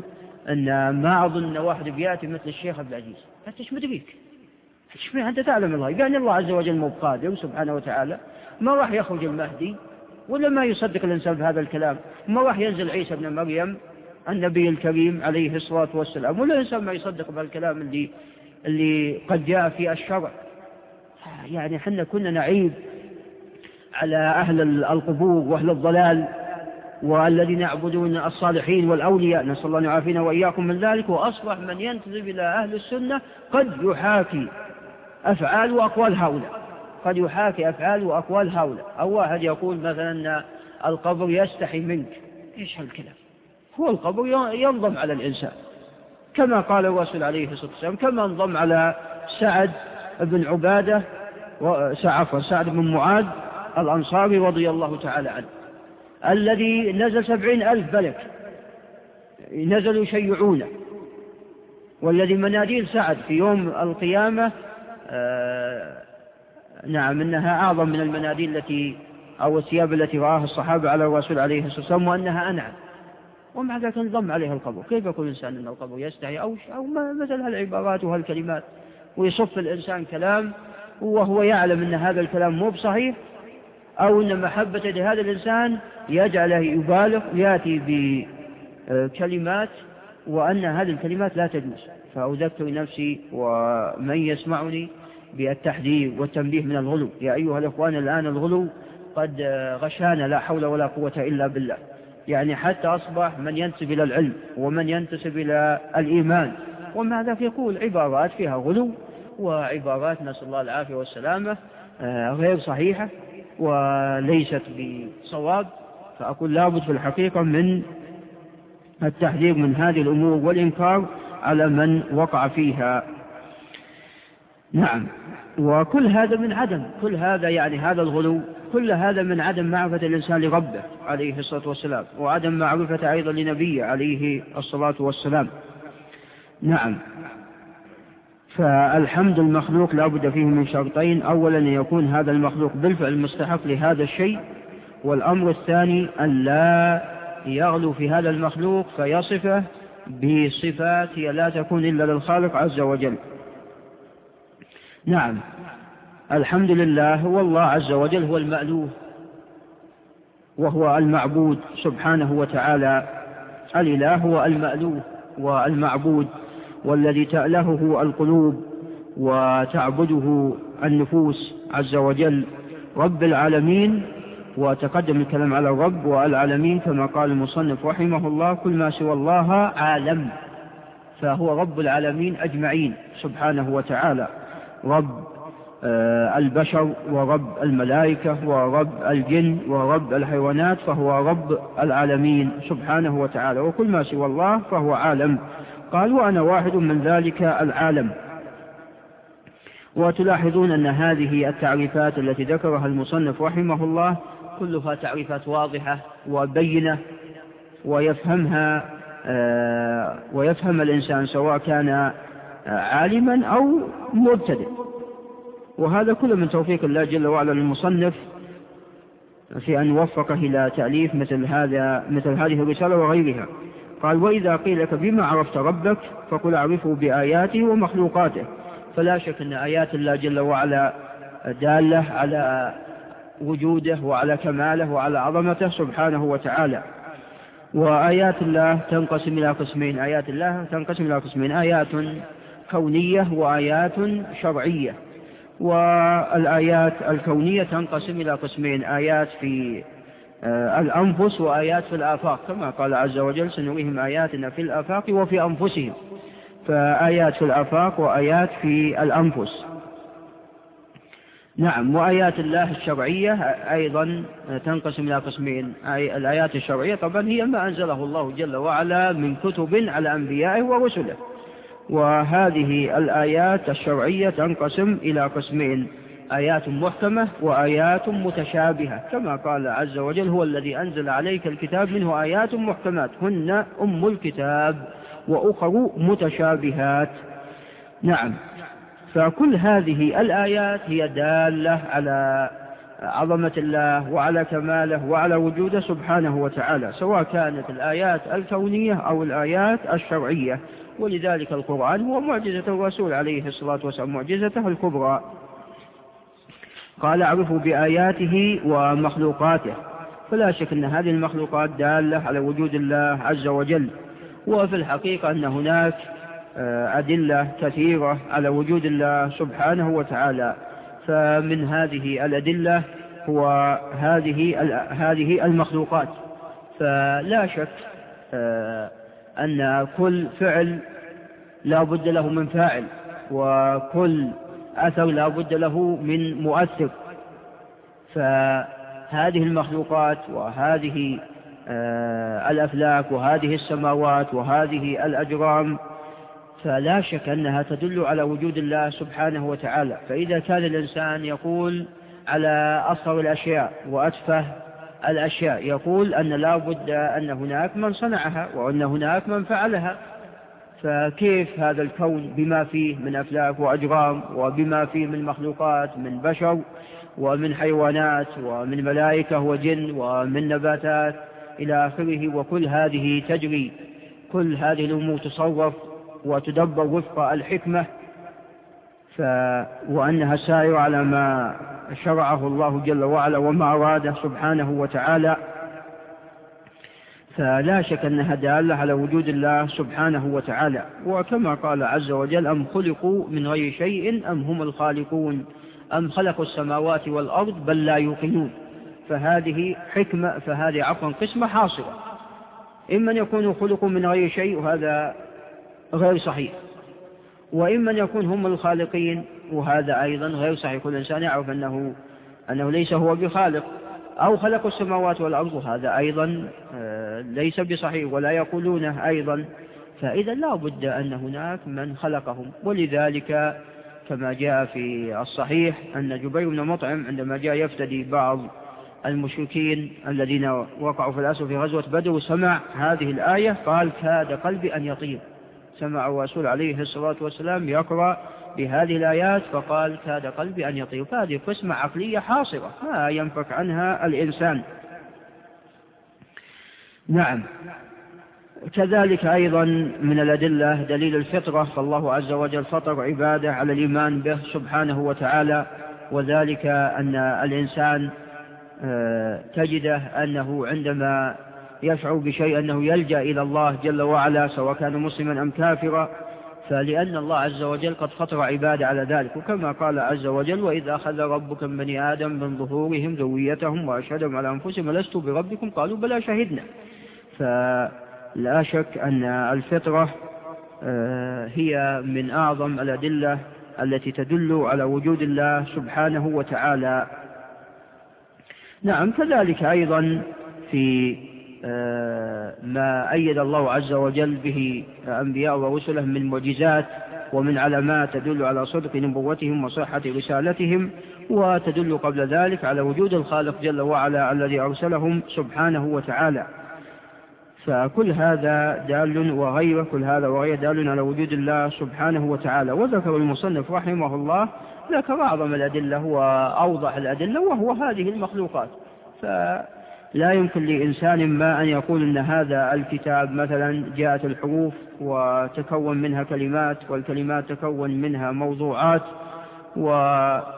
أن ما أظن واحد بيأتي مثل الشيخ عبد العزيز. أنت إيش مدريك؟ أنت تعلم الله. يعني الله عز وجل مو بقادر سبحانه وتعالى. ما راح يخرج المهدي ولا ما يصدق الإنسان بهذا الكلام. ما راح ينزل عيسى بن مريم النبي الكريم عليه الصلاة والسلام. ولا الإنسان ما يصدق بهالكلام اللي اللي قد جاء في الشرع. يعني حنا كنا نعيب على أهل القبور وأهل الضلال والذين يعبدون الصالحين والأولياء. نسأل الله أن يعافينا وإياكم من ذلك. وأصبح من ينتسب إلى أهل السنة قد يحاكي أفعال وأقوال هؤلاء. قد يحاكي أفعال وأقوال هؤلاء. أو واحد يقول مثلا القبر يستحي منك. إيش هالكلام؟ هو القبر ينضم على الإنسان. كما قال الرسول عليه الصلاة والسلام كما انضم على سعد بن عبادة عفوا سعد بن معاذ الأنصاري رضي الله تعالى عنه. الذي نزل سبعين ألف ملك. نزلوا يشيعونه. والذي مناديل سعد في يوم القيامة آه نعم إنها أعظم من المناديل التي أو الثياب التي رآها الصحابة على الرسول عليه الصلاة والسلام وأنها أنعم. ومع ذلك انضم عليها القبر. كيف يقول الإنسان أن القبر يستحي؟ أو, أو مثل هالعبارات وهالكلمات. ويصف الإنسان كلام وهو يعلم أن هذا الكلام مو بصحيح أو أن محبة لهذا الإنسان يجعله يبالغ يأتي بكلمات وأن هذه الكلمات لا تجوز. فأذكر نفسي ومن يسمعني بالتحذير والتنبيه من الغلو. يا أيها الإخوان الآن الغلو قد غشانا لا حول ولا قوة إلا بالله. يعني حتى أصبح من ينتسب إلى العلم ومن ينتسب إلى الإيمان. ومع ذلك يقول عبارات فيها غلو وعبارات نسأل الله العافية والسلامة آه، غير صحيحة وليست بصواب. فأقول لابد في الحقيقة من التحذير من هذه الأمور والإنكار على من وقع فيها. نعم. وكل هذا من عدم كل هذا يعني هذا الغلو. كل هذا من عدم معرفة الإنسان لربه عليه الصلاة والسلام وعدم معرفة أيضا لنبيه عليه الصلاة والسلام. نعم. فالحمد المخلوق لا بد فيه من شرطين. أولا أن يكون هذا المخلوق بالفعل مستحق لهذا الشيء والأمر الثاني أن لا يغلو في هذا المخلوق فيصفه بصفات لا تكون إلا للخالق عز وجل. نعم. الحمد لله هو الله عز وجل هو المألوه وهو المعبود سبحانه وتعالى. الإله هو المألوه والمعبود والذي تألهه القلوب وتعبده النفوس عز وجل. رب العالمين وتقدم الكلام على الرب والعالمين كما قال المصنف رحمه الله كل ما سوى الله عالم. فهو رب العالمين أجمعين سبحانه وتعالى. رب البشر ورب الملائكة ورب الجن ورب الحيوانات فهو رب العالمين سبحانه وتعالى. وكل ما سوى الله فهو عالم. قال وأنا واحد من ذلك العالم. وتلاحظون أن هذه التعريفات التي ذكرها المصنف رحمه الله كلها تعريفات واضحة وبينة ويفهمها آه، ويفهم الإنسان سواء كان آه، عالما أو مبتدئ. وهذا كله من توفيق الله جل وعلا للمصنف في أن وفقه إلى تأليف مثل هذا مثل هذه الرسالة وغيرها. قال وإذا قيل لك بما عرفت ربك فقل أعرفه بآياته ومخلوقاته. فلا شك أن آيات الله جل وعلا دالة على وجوده وعلى كماله وعلى عظمته سبحانه وتعالى. وآيات الله تنقسم إلى قسمين. آيات الله تنقسم إلى قسمين. آيات كونية وآيات شرعية. والآيات الكونية تنقسم إلى قسمين آيات في آه، الأنفس وآيات في الآفاق. كما قال عز وجل سنريهم آياتنا في الآفاق وفي أنفسهم. فآيات في الآفاق وآيات في الأنفس. نعم وآيات الله الشرعية أيضا تنقسم إلى قسمين. الآيات الشرعية طبعا هي ما أنزله الله جل وعلا من كتب على أنبيائه ورسله. وهذه الآيات الشرعية تنقسم إلى قسمين آيات محكمة وآيات متشابهة. كما قال عز وجل هو الذي أنزل عليك الكتاب منه آيات محكمات هن أم الكتاب وأخر متشابهات. نعم. فكل هذه الآيات هي دالة على عظمة الله وعلى كماله وعلى وجوده سبحانه وتعالى سواء كانت الآيات الكونية أو الآيات الشرعية. ولذلك القرآن هو معجزة الرسول عليه الصلاة والسلام معجزته الكبرى. قال اعرفوا بآياته ومخلوقاته. فلا شك أن هذه المخلوقات دالة على وجود الله عز وجل. وفي الحقيقة أن هناك آه، أدلة كثيرة على وجود الله سبحانه وتعالى. فمن هذه الأدلة هو هذه هذه المخلوقات. فلا شك آه، أن كل فعل لا بد له من فاعل وكل أثر لا بد له من مؤثر. فهذه المخلوقات وهذه آه، الأفلاك وهذه السماوات وهذه الأجرام فلا شك أنها تدل على وجود الله سبحانه وتعالى. فإذا كان الإنسان يقول على أصغر الأشياء وأتفه الأشياء. يقول أن لا بد أن هناك من صنعها وأن هناك من فعلها. فكيف هذا الكون بما فيه من أفلاك وأجرام وبما فيه من مخلوقات من بشر ومن حيوانات ومن ملائكة وجن ومن نباتات إلى آخره. وكل هذه تجري كل هذه الأمور تصرف وتدبر وفق الحكمة. ف... وأنها سائرة على ما شرعه الله جل وعلا وما أراده سبحانه وتعالى. فلا شك أنها دالة على وجود الله سبحانه وتعالى. وكما قال عز وجل أم خلقوا من غير شيء أم هم الخالقون؟ أم خلقوا السماوات والأرض بل لا يوقنون؟ فهذه حكمة فهذه عفوا قسمة حاصرة إما أن يكونوا خلقوا من غير شيء وهذا غير صحيح. وإما أن يكون هم الخالقين وهذا أيضا غير صحيح كل إنسان يعرف أنه أنه ليس هو بخالق. أو خلقوا السماوات والأرض وهذا أيضا آه، ليس بصحيح ولا يقولونه أيضا. فإذا لا بد أن هناك من خلقهم. ولذلك كما جاء في الصحيح أن جبير بن مطعم عندما جاء يفتدي بعض المشركين الذين وقعوا في الأسر في غزوة بدر سمع هذه الآية قال كاد قلبي أن يطير. سمع الرسول عليه الصلاة والسلام يقرأ بهذه الآيات فقال كاد قلبي أن يطير فهذه قسمة عقلية حاصرة ما ينفك عنها الإنسان. نعم. كذلك أيضا من الأدلة دليل الفطرة فالله عز وجل فطر عباده على الإيمان به سبحانه وتعالى وذلك أن الإنسان آه، تجده أنه عندما يشعر بشيء أنه يلجأ إلى الله جل وعلا سواء كان مسلما أم كافرا فلأن الله عز وجل قد فطر عباده على ذلك. وكما قال عز وجل وإذا أخذ ربك من بني آدم من ظهورهم ذويتهم وأشهدهم على أنفسهم لست بربكم؟ قالوا بلى شهدنا. فلا شك أن الفطرة آه، هي من أعظم الأدلة التي تدل على وجود الله سبحانه وتعالى. نعم كذلك أيضا في ما أيد الله عز وجل به أنبياء ورسله من معجزات ومن علامات تدل على صدق نبوتهم وصحة رسالتهم وتدل قبل ذلك على وجود الخالق جل وعلا الذي أرسلهم سبحانه وتعالى. فكل هذا دال وغيره كل هذا وغيره دال على وجود الله سبحانه وتعالى. وذكر المصنف رحمه الله ذكر أعظم الأدلة وأوضح الأدلة وهو هذه المخلوقات. فلا يمكن لإنسان ما أن يقول أن هذا الكتاب مثلا جاءت الحروف وتكون منها كلمات والكلمات تكون منها موضوعات وجاء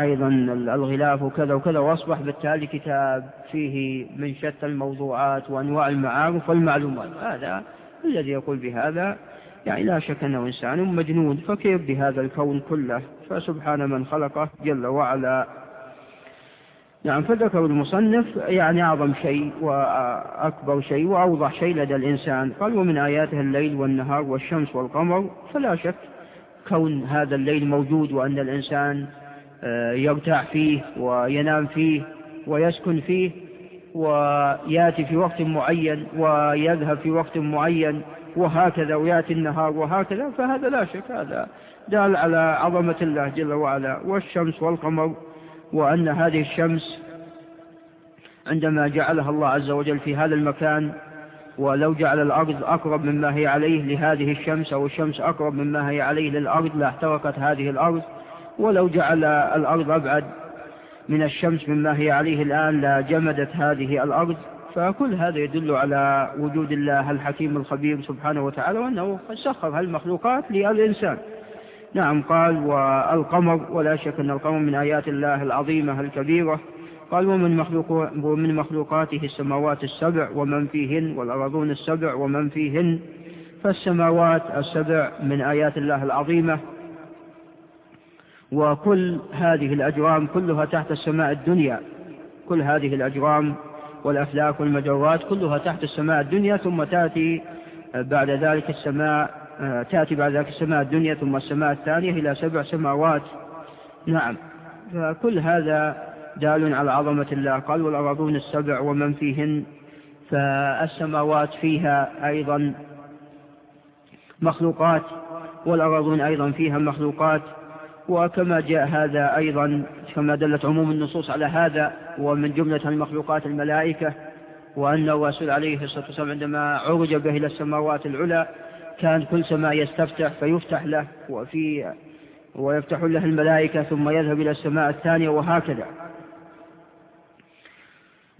أيضا الغلاف وكذا وكذا وأصبح بالتالي كتاب فيه من شتى الموضوعات وأنواع المعارف والمعلومات. هذا الذي يقول بهذا يعني لا شك أنه إنسان مجنون فكيف بهذا الكون كله؟ فسبحان من خلقه جل وعلا. نعم فذكر المصنف يعني أعظم شيء وأكبر شيء وأوضح شيء لدى الإنسان. قال ومن آياته الليل والنهار والشمس والقمر. فلا شك كون هذا الليل موجود وأن الإنسان آه، يرتاح فيه وينام فيه ويسكن فيه ويأتي في وقت معين ويذهب في وقت معين وهكذا ويأتي النهار وهكذا فهذا لا شك هذا دال على عظمة الله جل وعلا. والشمس والقمر وأن هذه الشمس عندما جعلها الله عز وجل في هذا المكان ولو جعل الأرض أقرب مما هي عليه لهذه الشمس أو الشمس أقرب مما هي عليه للأرض لاحترقت هذه الأرض. ولو جعل الأرض أبعد من الشمس مما هي عليه الآن لجمدت هذه الأرض. فكل هذا يدل على وجود الله الحكيم الخبير سبحانه وتعالى وأنه سخر هالمخلوقات للإنسان. نعم قال والقمر ولا شك أن القمر من آيات الله العظيمة الكبيرة. قال ومن, مخلوق ومن مخلوقاته السماوات السبع ومن فيهن والأرضون السبع ومن فيهن. فالسماوات السبع من آيات الله العظيمة. وكل هذه الأجرام كلها تحت السماء الدنيا. كل هذه الأجرام والأفلاك والمجرات كلها تحت السماء الدنيا ثم تأتي بعد ذلك السماء تأتي بعد ذلك السماء الدنيا ثم السماء الثانية إلى سبع سماوات. نعم. فكل هذا دال على عظمة الله. قال والأراضون السبع ومن فيهن. فالسماوات فيها أيضا مخلوقات والأراضون أيضا فيها مخلوقات. وكما جاء هذا أيضا كما دلت عموم النصوص على هذا ومن جملة المخلوقات الملائكة وأن الرسول عليه الصلاة والسلام عندما عرج به إلى السماوات العلى كان كل سماء يستفتح فيفتح له وفي ويفتح له الملائكة ثم يذهب إلى السماء الثانية وهكذا.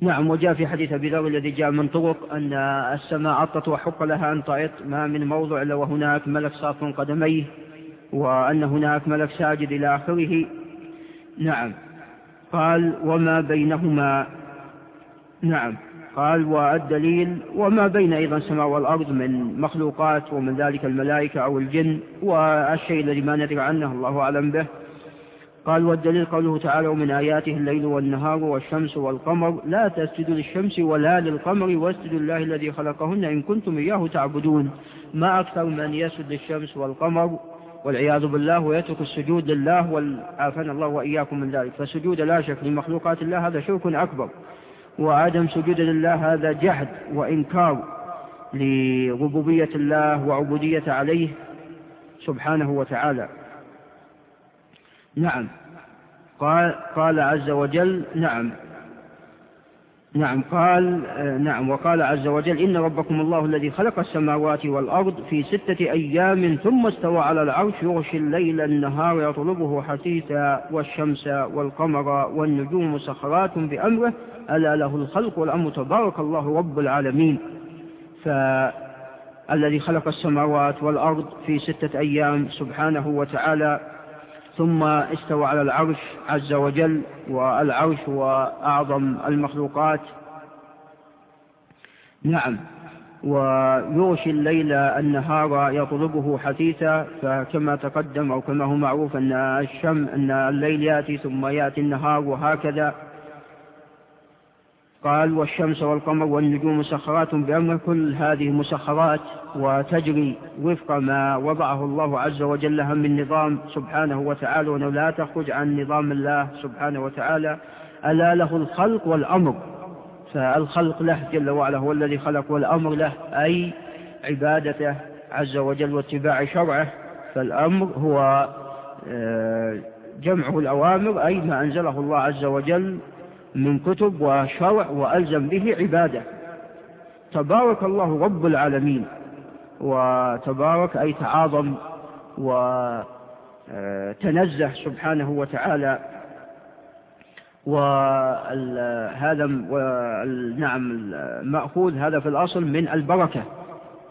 نعم وجاء في حديث أبي ذر الذي جاء من طرق أن السماء عطت وحق لها أن تعط ما من موضع إلا وهناك ملك صاف قدميه وأن هناك ملك ساجد إلى آخره. نعم. قال وما بينهما. نعم. قال والدليل وما بين أيضا السماء والأرض من مخلوقات ومن ذلك الملائكة أو الجن والشيء الذي ما ندري عنه الله أعلم به. قال والدليل قوله تعالى ومن آياته الليل والنهار والشمس والقمر لا تسجدوا للشمس ولا للقمر واسجدوا الله الذي خلقهن إن كنتم إياه تعبدون. ما أكثر من يسجد للشمس والقمر والعياذ بالله ويترك السجود لله والعافانا الله وإياكم من ذلك. فسجود لا شك لمخلوقات الله هذا شرك أكبر. وعدم سجود لله هذا جحد وإنكار لربوبية الله وعبودية عليه سبحانه وتعالى. نعم. قال, قال عز وجل نعم. نعم قال نعم وقال عز وجل إن ربكم الله الذي خلق السماوات والأرض في ستة أيام ثم استوى على العرش يغشي الليل النهار يطلبه حثيثا والشمس والقمر والنجوم مسخرات بأمره ألا له الخلق والأمر تبارك الله رب العالمين. فالذي خلق السماوات والأرض في ستة أيام سبحانه وتعالى ثم استوى على العرش عز وجل والعرش هو أعظم المخلوقات. نعم ويغشي الليل النهار يطلبه حثيثا فكما تقدم أو كما هو معروف أن الشم أن الليل يأتي ثم يأتي النهار وهكذا. قال والشمس والقمر والنجوم مسخرات بأمر كل هذه مسخرات وتجري وفق ما وضعه الله عز وجل لها من نظام سبحانه وتعالى وأنه لا تخرج عن نظام الله سبحانه وتعالى. ألا له الخلق والأمر. فالخلق له جل وعلا هو الذي خلق والأمر له أي عبادته عز وجل واتباع شرعه. فالأمر هو آه، جمعه الأوامر أي ما أنزله الله عز وجل من كتب وشرع وألزم به عبادة. تبارك الله رب العالمين وتبارك أي تعاظم وتنزه سبحانه وتعالى. وهذا نعم مأخوذ هذا في الأصل من البركة.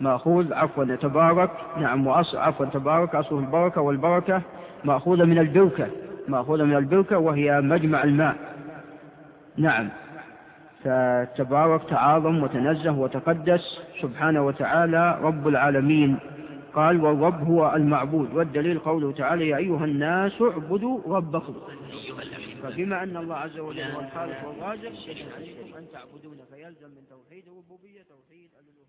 مأخوذ عفوا تبارك نعم عفوا تبارك أصل البركة والبركة مأخوذة من البركة. مأخوذة من البركة وهي مجمع الماء. نعم. فتبارك تعاظم وتنزه وتقدس سبحانه وتعالى رب العالمين. قال والرب هو المعبود. والدليل قوله تعالى يا أيها الناس اعبدوا ربكم. فبما أن الله عز وجل هو الخالق والرازق عليكم أن تعبدون فيلزم من توحيد الربوبية توحيد الألوهية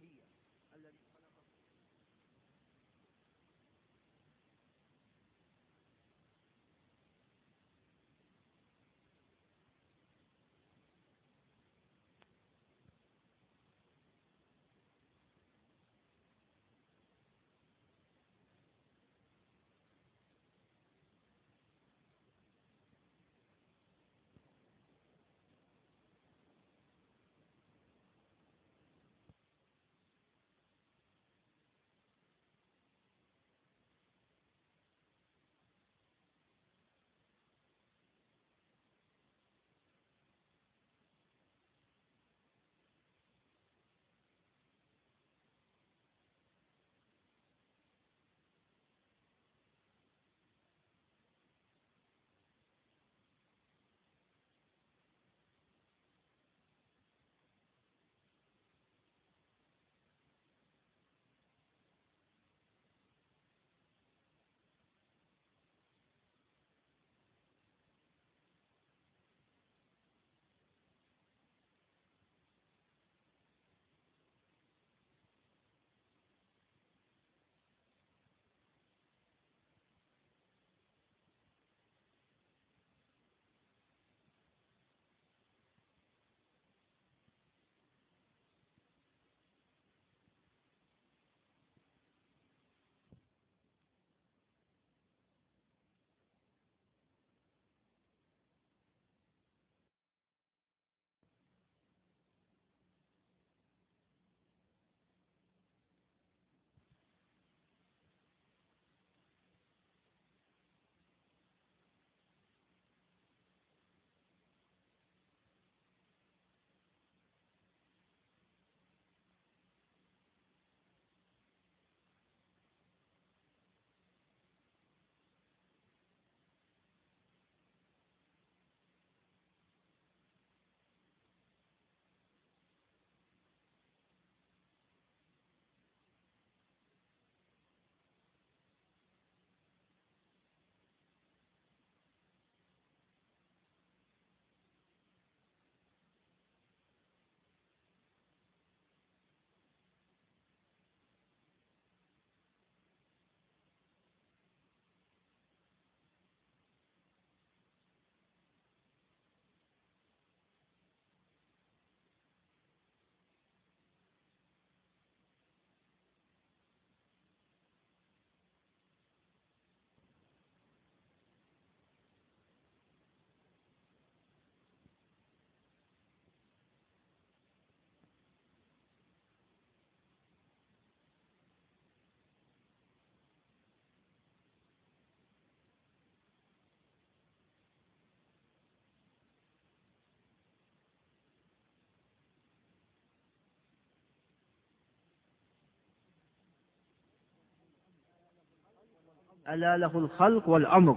ألا له الخلق والأمر.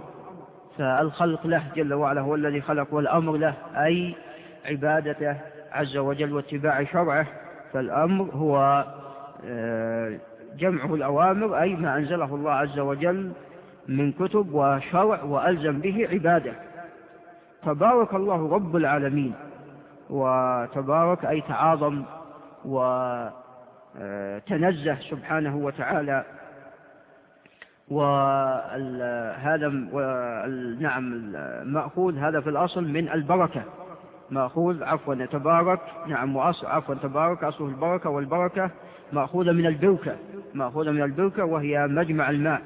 فالخلق له جل وعلا هو الذي خلق والأمر له أي عبادته عز وجل واتباع شرعه. فالأمر هو آه، جمعه الأوامر أي ما أنزله الله عز وجل من كتب وشرع وألزم به عباده. تبارك الله رب العالمين وتبارك أي تعاظم وتنزه سبحانه وتعالى وهذا نعم مأخوذ هذا في الأصل من البركة. مأخوذ عفوا تبارك نعم وأصل عفوا تبارك أصله البركة والبركة مأخوذة من البركة. مأخوذة من البركة وهي مجمع الماء.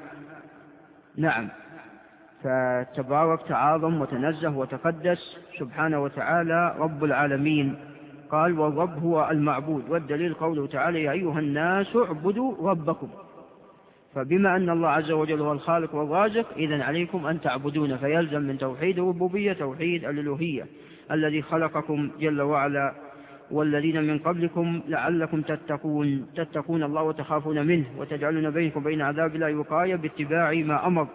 نعم. فتبارك تعاظم وتنزه وتقدس سبحانه وتعالى رب العالمين. قال والرب هو المعبود. والدليل قوله تعالى يا أيها الناس اعبدوا ربكم. فبما أن الله عز وجل هو الخالق والرازق إذا عليكم أن تعبدون فيلزم من توحيد الربوبية توحيد الألوهية. الذي خلقكم جل وعلا والذين من قبلكم لعلكم تتقون. تتقون الله وتخافون منه وتجعلون بينكم بين عذاب الله وقاية باتباع ما أمر.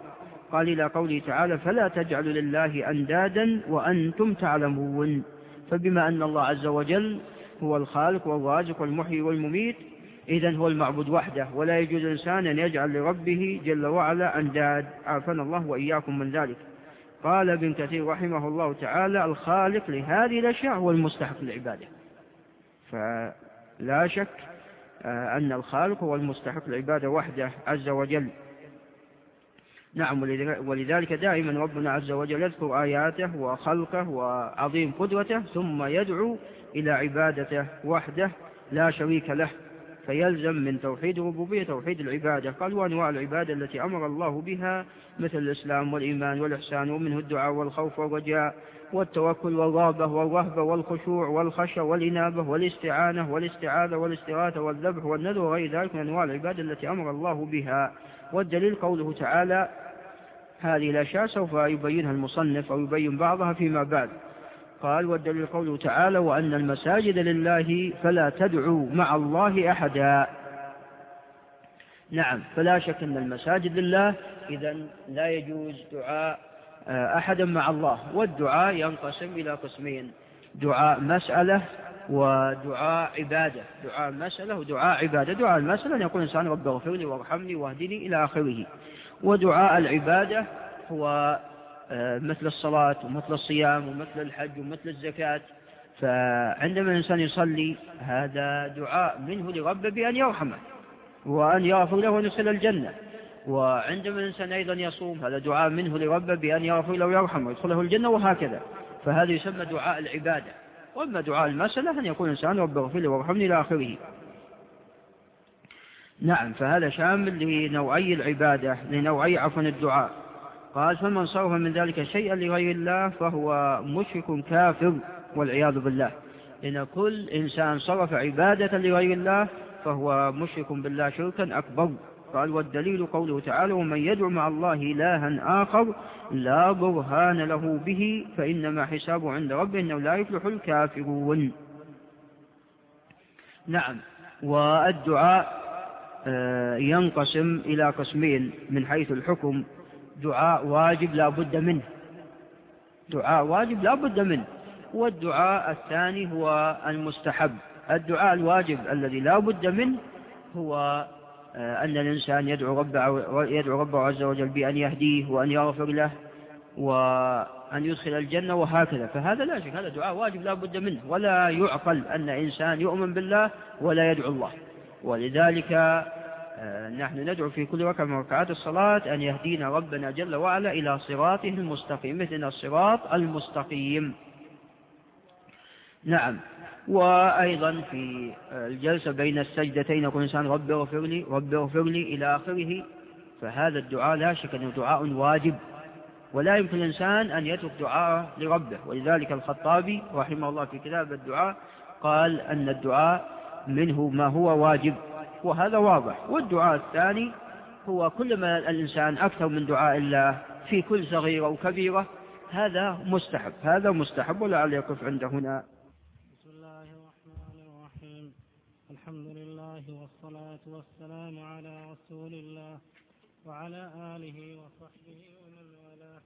قال إلى قوله تعالى فلا تجعلوا لله أندادا وأنتم تعلمون. فبما أن الله عز وجل هو الخالق والرازق والمحيي والمميت إذا هو المعبود وحده ولا يجوز الإنسان أن يجعل لربه جل وعلا أنداد. عافنا الله وإياكم من ذلك. قال ابن كثير رحمه الله تعالى الخالق لهذه الأشياء هو المستحق للعبادة فلا شك آه، أن الخالق هو المستحق للعبادة وحده عز وجل. نعم ولذلك دائما ربنا عز وجل يذكر آياته وخلقه وعظيم قدرته ثم يدعو إلى عبادته وحده لا شريك له. فيلزم من توحيد الربوبية توحيد العبادة. قال وأنواع العبادة التي أمر الله بها مثل الإسلام والإيمان والإحسان ومنه الدعاء والخوف والرجاء والتوكل والرغبة والرهبة والخشوع والخشى والإنابة والاستعانة والاستعاذة والاستغاثة والذبح والنذر وغير ذلك من أنواع العبادة التي أمر الله بها. والدليل قوله تعالى هذه الأشياء سوف يبينها المصنف أو يبين بعضها فيما بعد. قال والدليل قوله تعالى وأن المساجد لله فلا تدعوا مع الله أحدا. نعم فلا شك أن المساجد لله إذا لا يجوز دعاء آه، أحدا مع الله. والدعاء ينقسم إلى قسمين دعاء مسألة ودعاء عبادة. دعاء مسألة ودعاء عبادة. دعاء المسألة أن يقول الإنسان رب اغفر لي وارحمني واهدني إلى آخره. ودعاء العبادة هو مثل الصلاة ومثل الصيام ومثل الحج ومثل الزكاة. فعندما الإنسان يصلي هذا دعاء منه لربه بأن يرحمه وأن يغفر له ويدخل الجنة. وعندما الإنسان أيضا يصوم هذا دعاء منه لربه بأن يغفر له ويرحمه ويدخله الجنة وهكذا. فهذا يسمى دعاء العبادة. وأما دعاء المسألة أن يقول الإنسان رب اغفر لي وارحمني إلى آخره. نعم فهذا شامل لنوعي العبادة لنوعي عفوا الدعاء. قال فمن صرف من ذلك شيئا لغير الله فهو مشرك كافر والعياذ بالله. إن كل إنسان صرف عبادة لغير الله فهو مشرك بالله شركا أكبر. قال والدليل قوله تعالى ومن يدعو مع الله إلها آخر لا برهان له به فإنما حسابه عند ربه إنه لا يفلح الكافرون. نعم. والدعاء آه، ينقسم إلى قسمين من حيث الحكم دعاء واجب لا بد منه. دعاء واجب لا بد منه. والدعاء الثاني هو المستحب. الدعاء الواجب الذي لا بد منه هو آه، أن الإنسان يدعو ربه, يدعو ربه عز وجل بأن يهديه وأن يغفر له وأن يدخل الجنة وهكذا. فهذا لا شك هذا دعاء واجب لا بد منه. ولا يعقل أن إنسان يؤمن بالله ولا يدعو الله. ولذلك نحن ندعو في كل ركعة من ركعات الصلاة أن يهدينا ربنا جل وعلا إلى صراطه المستقيم مثل الصراط المستقيم. نعم. وأيضا في الجلسة بين السجدتين يقول الإنسان رب اغفر لي رب اغفر لي إلى آخره فهذا الدعاء لا شك أنه دعاء واجب. ولا يمكن الإنسان أن يترك دعاء لربه. ولذلك الخطابي رحمه الله في كتاب الدعاء قال أن الدعاء منه ما هو واجب. وهذا واضح. والدعاء الثاني هو كلما الإنسان أكثر من دعاء الله في كل صغيرة وكبيرة هذا مستحب. هذا مستحب ولعل يقف عند هنا. بسم الله الرحمن الرحيم. الحمد لله والصلاة والسلام على رسول الله وعلى آله وصحبه ومن والاه.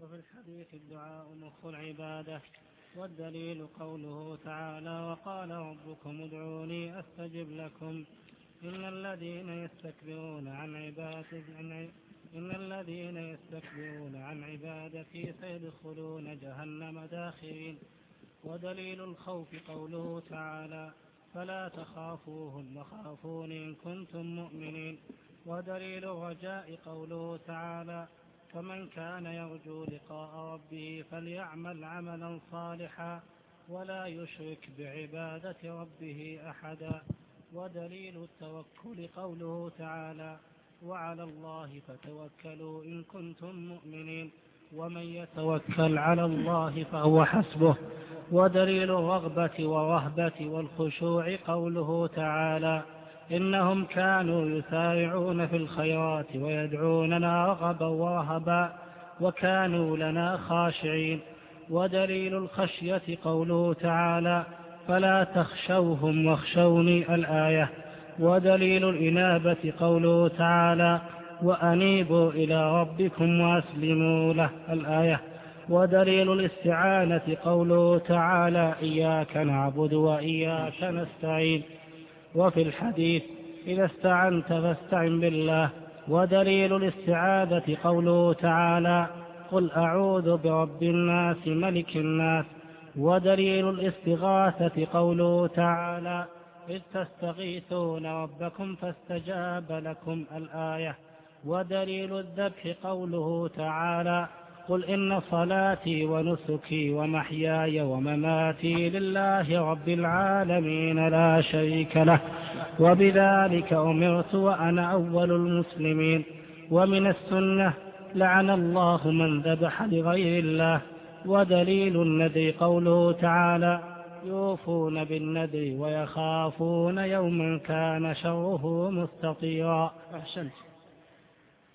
وفي الحديث الدعاء مخ العبادة والدليل قوله تعالى وقال ربكم ادعوني أستجب لكم. إن الذين يستكبرون عن عبادتي إن الذين يستكبرون عن عبادتي سيدخلون جهنم داخرين. ودليل الخوف قوله تعالى فلا تخافوهم وخافون إن كنتم مؤمنين. ودليل الرجاء قوله تعالى فمن كان يرجو لقاء ربه فليعمل عملا صالحا ولا يشرك بعبادة ربه أحدا. ودليل التوكل قوله تعالى وعلى الله فتوكلوا إن كنتم مؤمنين ومن يتوكل على الله فهو حسبه ودليل الرغبة والرهبة والخشوع قوله تعالى إنهم كانوا يسارعون في الخيرات ويدعوننا رغبا ورهبا وكانوا لنا خاشعين ودليل الخشية قوله تعالى فلا تخشوهم واخشوني الآية. ودليل الإنابة قوله تعالى وأنيبوا إلى ربكم وأسلموا له. الآية. ودليل الاستعانة قوله تعالى إياك نعبد وإياك نستعين. وفي الحديث إذا استعنت فاستعن بالله. ودليل الاستعاذة قوله تعالى قل أعوذ برب الناس ملك الناس. ودليل الاستغاثة قوله تعالى إذ تستغيثون ربكم فاستجاب لكم الآية. ودليل الذبح قوله تعالى قل إن صلاتي ونسكي ومحياي ومماتي لله رب العالمين لا شريك له. وبذلك أمرت وأنا أول المسلمين. ومن السنة لعن الله من ذبح لغير الله. ودليل الندي قوله تعالى يوفون بالندي ويخافون يوما كان شره مستطيرا. أحسنت.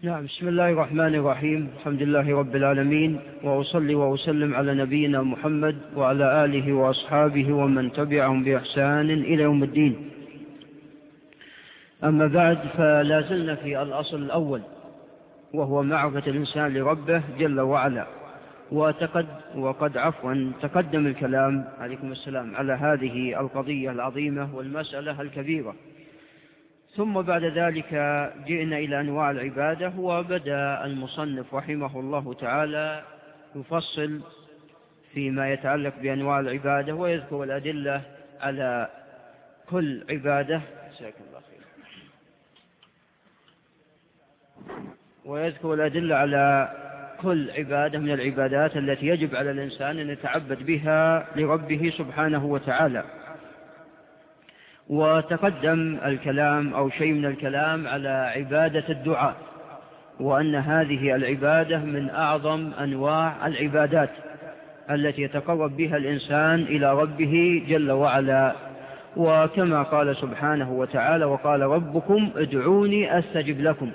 نعم بسم الله الرحمن الرحيم. الحمد لله رب العالمين وأصلي وأسلم على نبينا محمد وعلى آله وأصحابه ومن تبعهم بإحسان إلى يوم الدين. أما بعد فلا زلنا في الأصل الأول وهو معرفة الإنسان لربه جل وعلا. وتقد وقد عفوا تقدم الكلام عليكم السلام على هذه القضية العظيمة والمسألة الكبيرة. ثم بعد ذلك جئنا إلى أنواع العبادة وبدأ المصنف رحمه الله تعالى يفصل فيما يتعلق بأنواع العبادة ويذكر الأدلة على كل عبادة. الله خير ويذكر الأدلة على كل عبادة من العبادات التي يجب على الإنسان أن يتعبد بها لربه سبحانه وتعالى. وتقدم الكلام أو شيء من الكلام على عبادة الدعاء وأن هذه العبادة من أعظم أنواع العبادات التي يتقرب بها الإنسان إلى ربه جل وعلا. وكما قال سبحانه وتعالى وقال ربكم ادعوني أستجب لكم.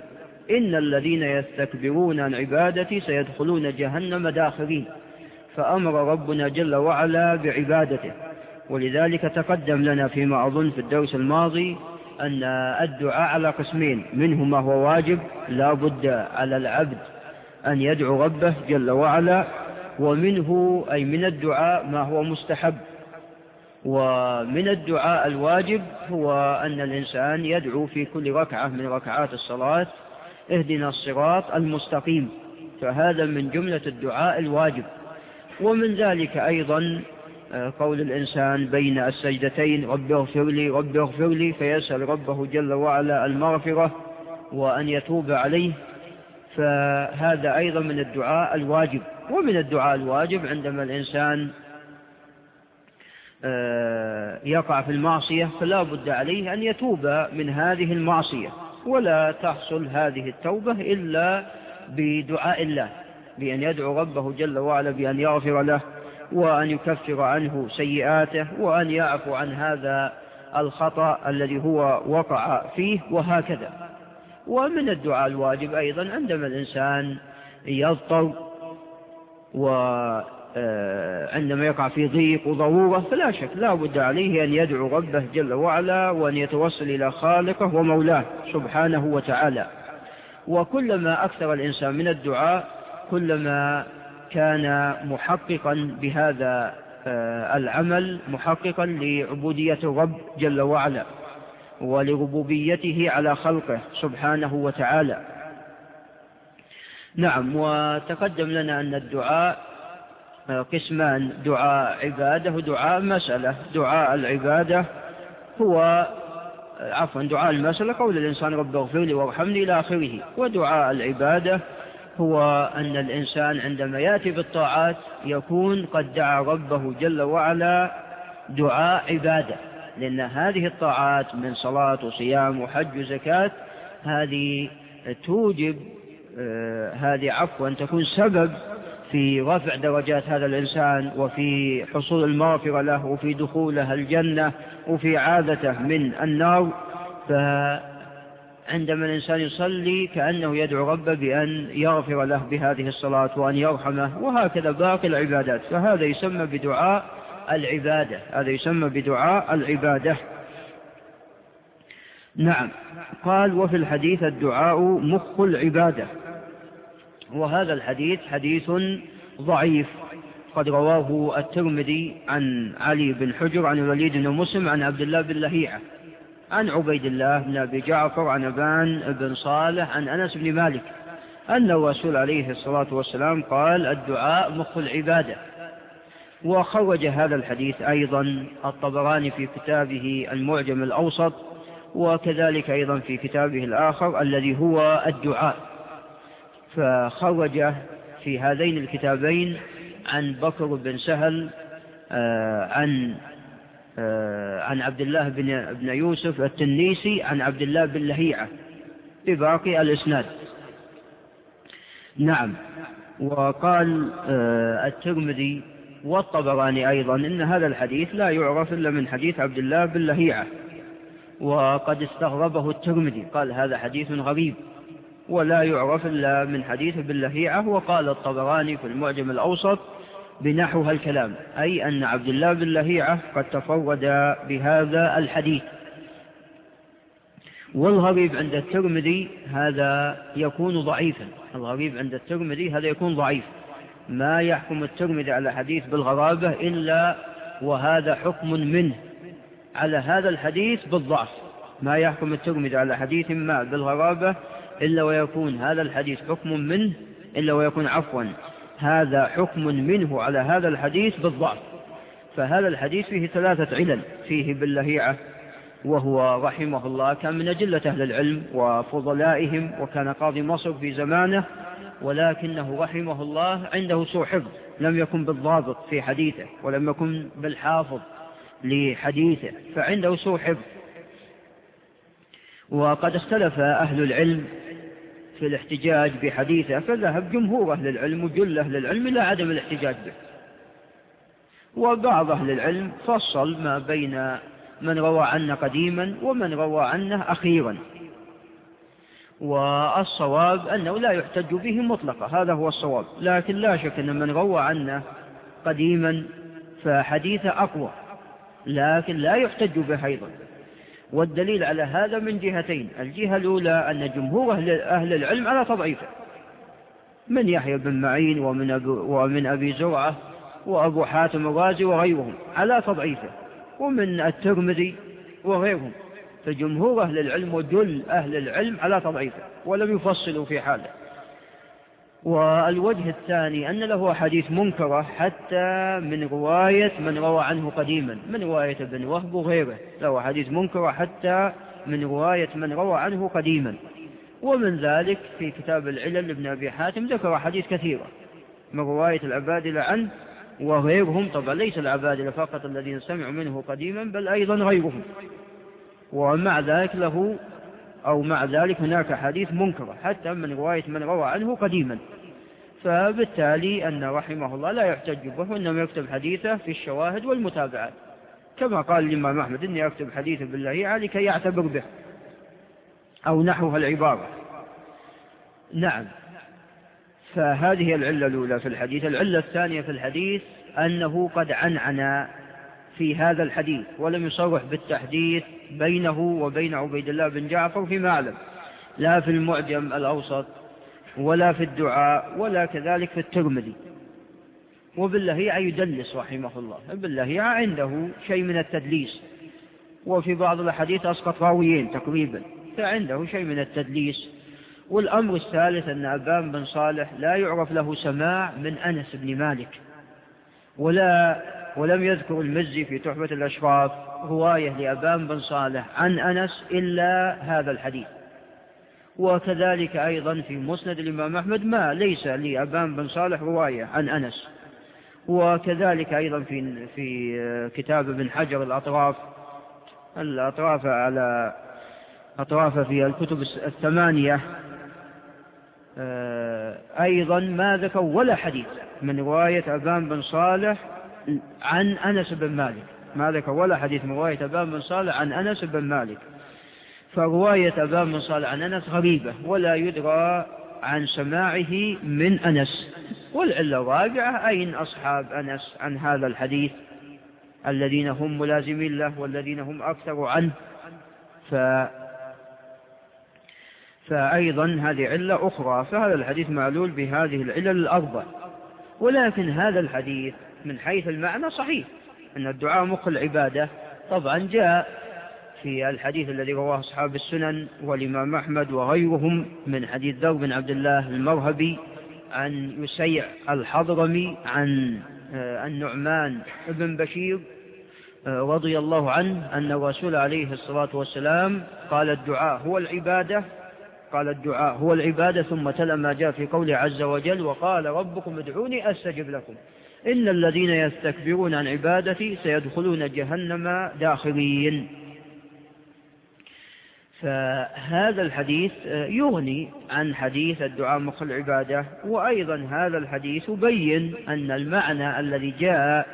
إن الذين يستكبرون عن عبادتي سيدخلون جهنم داخرين. فأمر ربنا جل وعلا بعبادته. ولذلك تقدم لنا فيما أظن في الدرس الماضي أن الدعاء على قسمين منه ما هو واجب لا بد على العبد أن يدعو ربه جل وعلا ومنه أي من الدعاء ما هو مستحب. ومن الدعاء الواجب هو أن الإنسان يدعو في كل ركعة من ركعات الصلاة اهدنا الصراط المستقيم. فهذا من جملة الدعاء الواجب. ومن ذلك أيضا آه، قول الإنسان بين السجدتين رب اغفر لي رب اغفر لي فيسأل ربه جل وعلا المغفرة وأن يتوب عليه. فهذا أيضا من الدعاء الواجب. ومن الدعاء الواجب عندما الإنسان آه، يقع في المعصية فلا بد عليه أن يتوب من هذه المعصية. ولا تحصل هذه التوبة إلا بدعاء الله بأن يدعو ربه جل وعلا بأن يغفر له وأن يكفر عنه سيئاته وأن يعفو عن هذا الخطأ الذي هو وقع فيه وهكذا. ومن الدعاء الواجب أيضا عندما الإنسان يضطر وعندما آه، يقع في ضيق وضرورة فلا شك لا بد عليه أن يدعو ربه جل وعلا وأن يتوصل إلى خالقه ومولاه سبحانه وتعالى. وكلما أكثر الإنسان من الدعاء كلما كان محققا بهذا آه، العمل محققا لعبودية الرب جل وعلا ولربوبيته على خلقه سبحانه وتعالى. نعم وتقدم لنا أن الدعاء قسمان. دعاء عبادة ودعاء مسألة. دعاء العبادة هو عفوا دعاء المسألة قول الإنسان رب اغفر لي وارحمني إلى آخره. ودعاء العبادة هو أن الإنسان عندما يأتي بالطاعات يكون قد دعا ربه جل وعلا دعاء عبادة. لأن هذه الطاعات من صلاة وصيام وحج وزكاة هذه توجب آه، هذه عفوا تكون سبب في رفع درجات هذا الإنسان وفي حصول المغفرة له وفي دخوله الجنة وفي عادته من النار. فعندما الإنسان يصلي كأنه يدعو ربه بأن يغفر له بهذه الصلاة وأن يرحمه وهكذا باقي العبادات. فهذا يسمى بدعاء العبادة. هذا يسمى بدعاء العبادة. نعم. قال وفي الحديث الدعاء مخ العبادة. وهذا الحديث حديث ضعيف. قد رواه الترمذي عن علي بن حجر عن الوليد بن مسلم عن عبد الله بن لهيعة عن عبيد الله بن أبي جعفر عن أبان بن صالح عن أنس بن مالك أن الرسول عليه الصلاة والسلام قال الدعاء مخ العبادة. وخرج هذا الحديث أيضا الطبراني في كتابه المعجم الأوسط وكذلك أيضا في كتابه الآخر الذي هو الدعاء. فخرج في هذين الكتابين عن بكر بن سهل آه، عن آه، عن عبد الله بن بن يوسف التنيسي عن عبد الله بن لهيعة بباقي الإسناد. نعم. وقال آه، الترمذي والطبراني أيضا إن هذا الحديث لا يعرف إلا من حديث عبد الله بن لهيعة وقد استغربه الترمذي قال هذا حديث غريب. ولا يعرف إلا من حديث ابن لهيعة وقال الطبراني في المعجم الأوسط بنحو الكلام أي أن عبد الله بن لهيعة قد تفرد بهذا الحديث. والغريب عند الترمذي هذا يكون ضعيفا الغريب عند الترمذي هذا يكون ضعيف. ما يحكم الترمذي على حديث بالغرابة إلا وهذا حكم منه. على هذا الحديث بالضعف. ما يحكم الترمذي على حديث ما بالغرابة إلا ويكون هذا الحديث حكم منه إلا ويكون عفوا. هذا حكم منه على هذا الحديث بالضعف. فهذا الحديث فيه ثلاثة علل. فيه باللهيعة وهو رحمه الله كان من أجلة أهل العلم وفضلائهم وكان قاضي مصر في زمانه ولكنه رحمه الله عنده سوء حفظ. لم يكن بالضابط في حديثه ولم يكن بالحافظ لحديثه فعنده سوء حفظ. وقد اختلف أهل العلم في الاحتجاج بحديثه فذهب جمهور أهل العلم وجل أهل العلم إلى عدم الاحتجاج به. وبعض أهل العلم فصل ما بين من روى عنه قديما ومن روى عنه أخيرا. والصواب أنه لا يحتج به مطلقا هذا هو الصواب. لكن لا شك أن من روى عنه قديما فحديثه أقوى لكن لا يحتج به أيضا. والدليل على هذا من جهتين. الجهة الأولى أن جمهور أهل العلم على تضعيفه من يحيى بن معين ومن, أبو ومن أبي زرعة وأبو حاتم الرازي وغيرهم على تضعيفه ومن الترمذي وغيرهم. فجمهور أهل العلم وجل أهل العلم على تضعيفه ولم يفصلوا في حاله. والوجه الثاني أن له حديث منكرة حتى من رواية من روى عنه قديما من رواية ابن وهب وغيره له حديث منكرة حتى من رواية من روى عنه قديما. ومن ذلك في كتاب العلل لابن أبي حاتم ذكر حديث كثيرة من رواية العبادلة عنه وغيرهم طبعا ليس العبادلة فقط الذين سمعوا منه قديما بل أيضا غيرهم. ومع ذلك له أو مع ذلك هناك حديث منكرة حتى من رواية من روى عنه قديما. فبالتالي أن رحمه الله لا يحتج به إنما يكتب حديثه في الشواهد والمتابعات. كما قال الإمام أحمد إني أكتب حديثه بالله لكي يعتبر به أو نحوها العبارة. نعم. فهذه العلة الأولى في الحديث. العلة الثانية في الحديث أنه قد عنعن في هذا الحديث ولم يصرح بالتحديث بينه وبين عبيد الله بن جعفر فيما أعلم لا في المعجم الأوسط ولا في الدعاء ولا كذلك في الترمذي. وباللهيعة يدلس رحمه الله. باللهيعة عنده شيء من التدليس. وفي بعض الأحاديث أسقط راويين تقريبا. فعنده شيء من التدليس. والأمر الثالث أن أبان بن صالح لا يعرف له سماع من أنس بن مالك. ولا ولم يذكر المزي في تحفة الأشراف رواية لأبان بن صالح عن أنس إلا هذا الحديث. وكذلك أيضا في مسند الإمام أحمد ما ليس لأبان بن صالح رواية عن أنس. وكذلك أيضا في في كتاب ابن حجر الأطراف الأطراف على أطراف في الكتب الثمانية آه، أيضا ما ذكر ولا حديث من رواية أبان بن صالح عن أنس بن مالك. ما ذكر ولا حديث من رواية أبان بن صالح عن أنس بن مالك. فرواية أبان بن صالح عن أنس غريبة ولا يدرى عن سماعه من أنس والعلة الرابعة أين أصحاب أنس عن هذا الحديث الذين هم ملازمين له والذين هم أكثر عنه؟ ف فأيضا هذه علة أخرى فهذا الحديث معلول بهذه العلل الأربع. ولكن هذا الحديث من حيث المعنى صحيح أن الدعاء مخ العبادة. طبعا جاء في الحديث الذي رواه أصحاب السنن والإمام أحمد وغيرهم من حديث ذر بن عبد الله المرهبي عن يسيع الحضرمي عن آه، النعمان بن بشير آه، رضي الله عنه أن الرسول عليه الصلاة والسلام قال الدعاء هو العبادة قال الدعاء هو العبادة ثم تلا ما جاء في قوله عز وجل وقال ربكم ادعوني أستجب لكم. إن الذين يستكبرون عن عبادتي سيدخلون جهنم داخرين. فهذا الحديث يغني عن حديث الدعاء مخ العبادة وأيضا هذا الحديث يبين أن المعنى الذي جاء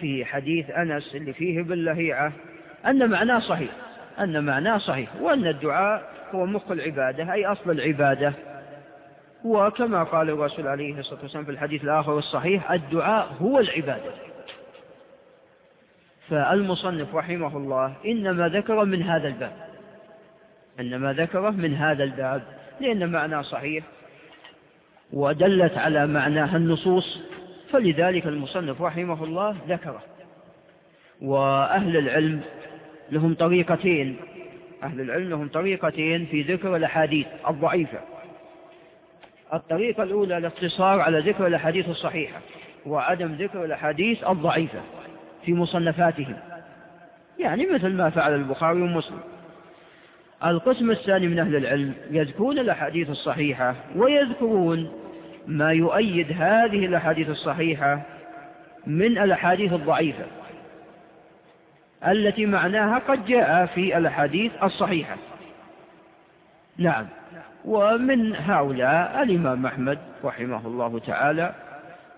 في حديث أنس اللي فيه باللهيعة أن معناه صحيح أن معناه صحيح وأن الدعاء هو مخ العبادة أي أصل العبادة. وكما قال الرسول عليه الصلاة والسلام في الحديث الآخر الصحيح الدعاء هو العبادة. فالمصنف رحمه الله إنما ذكر من هذا الباب. إنما ذكره من هذا الباب لأن معناه صحيح ودلت على معناها النصوص فلذلك المصنف رحمه الله ذكره. وأهل العلم لهم طريقتين أهل العلم لهم طريقتين في ذكر الأحاديث الضعيفة. الطريقة الأولى الاقتصار على ذكر الأحاديث الصحيحة وعدم ذكر الأحاديث الضعيفة في مصنفاتهم يعني مثل ما فعل البخاري ومسلم. القسم الثاني من أهل العلم يذكرون الأحاديث الصحيحة ويذكرون ما يؤيد هذه الأحاديث الصحيحة من الأحاديث الضعيفة التي معناها قد جاء في الأحاديث الصحيحة. نعم. ومن هؤلاء الإمام أحمد رحمه الله تعالى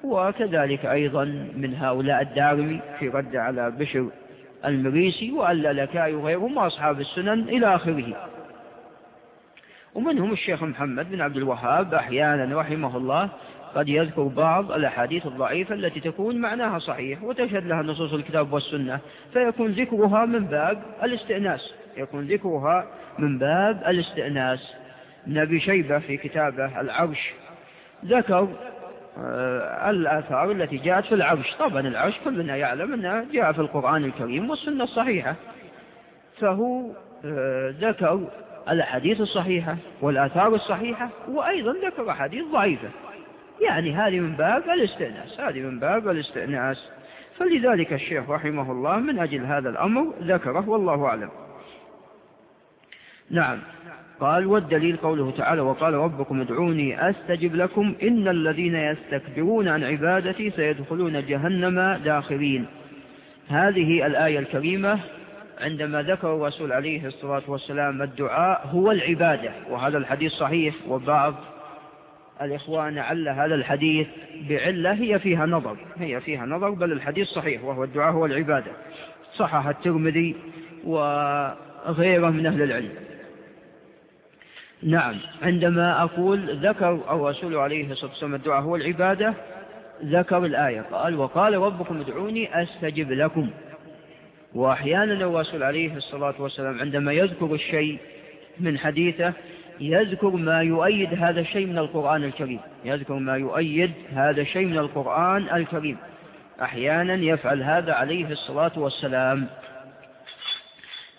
وكذلك أيضا من هؤلاء الدارمي في رد على بشر المريسي واللالكائي وغيرهم وأصحاب السنن إلى آخره. ومنهم الشيخ محمد بن عبد الوهاب أحيانا رحمه الله قد يذكر بعض الأحاديث الضعيفة التي تكون معناها صحيح وتشهد لها نصوص الكتاب والسنة فيكون ذكرها من باب الاستئناس. يكون ذكرها من باب الاستئناس. ابن أبي شيبة في كتابه العرش ذكر الآثار التي جاءت في العرش. طبعا العرش كلنا يعلم أنها جاء في القرآن الكريم والسنة الصحيحة. فهو آه، ذكر الأحاديث الصحيحة والآثار الصحيحة وأيضا ذكر أحاديث ضعيفة. يعني هذه من باب الاستئناس هذه من باب الاستئناس. فلذلك الشيخ رحمه الله من أجل هذا الأمر ذكره والله أعلم. نعم. قال والدليل قوله تعالى وقال ربكم ادعوني أستجب لكم إن الذين يستكبرون عن عبادتي سيدخلون جهنم داخرين. هذه الآية الكريمة عندما ذكر الرسول عليه الصلاة والسلام الدعاء هو العبادة وهذا الحديث صحيح وبعض الإخوان عل هذا الحديث بعلة هي فيها نظر هي فيها نظر بل الحديث صحيح وهو الدعاء هو العبادة. صحح الترمذي وغيره من أهل العلم. نعم. عندما أقول ذكر الرسول عليه الصلاة والسلام الدعاء هو العبادة ذكر الآية. قال وقال ربكم ادعوني أستجب لكم. وأحيانا الرسول عليه الصلاة والسلام عندما يذكر الشيء من حديثه يذكر ما يؤيد هذا الشيء من القرآن الكريم. يذكر ما يؤيد هذا الشيء من القرآن الكريم. أحيانا يفعل هذا عليه الصلاة والسلام.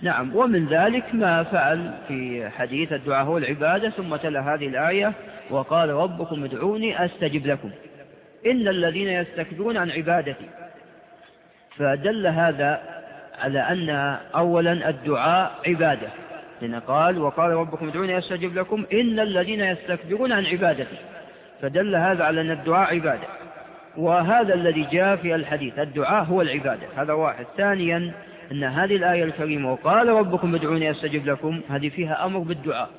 نعم ومن ذلك ما فعل في حديث الدعاء هو العبادة ثم تلا هذه الآية وقال ربكم ادعوني أستجب لكم. إن الذين يستكبرون عن عبادتي. فدل هذا على أن أولا الدعاء عبادة. لأن قال وقال ربكم ادعوني أستجب لكم إن الذين يستكبرون عن عبادتي. فدل هذا على أن الدعاء عبادة. وهذا الذي جاء في الحديث الدعاء هو العبادة. هذا واحد. ثانيا أن هذه الآية الكريمة وقال ربكم ادعوني أستجب لكم هذه فيها أمر بالدعاء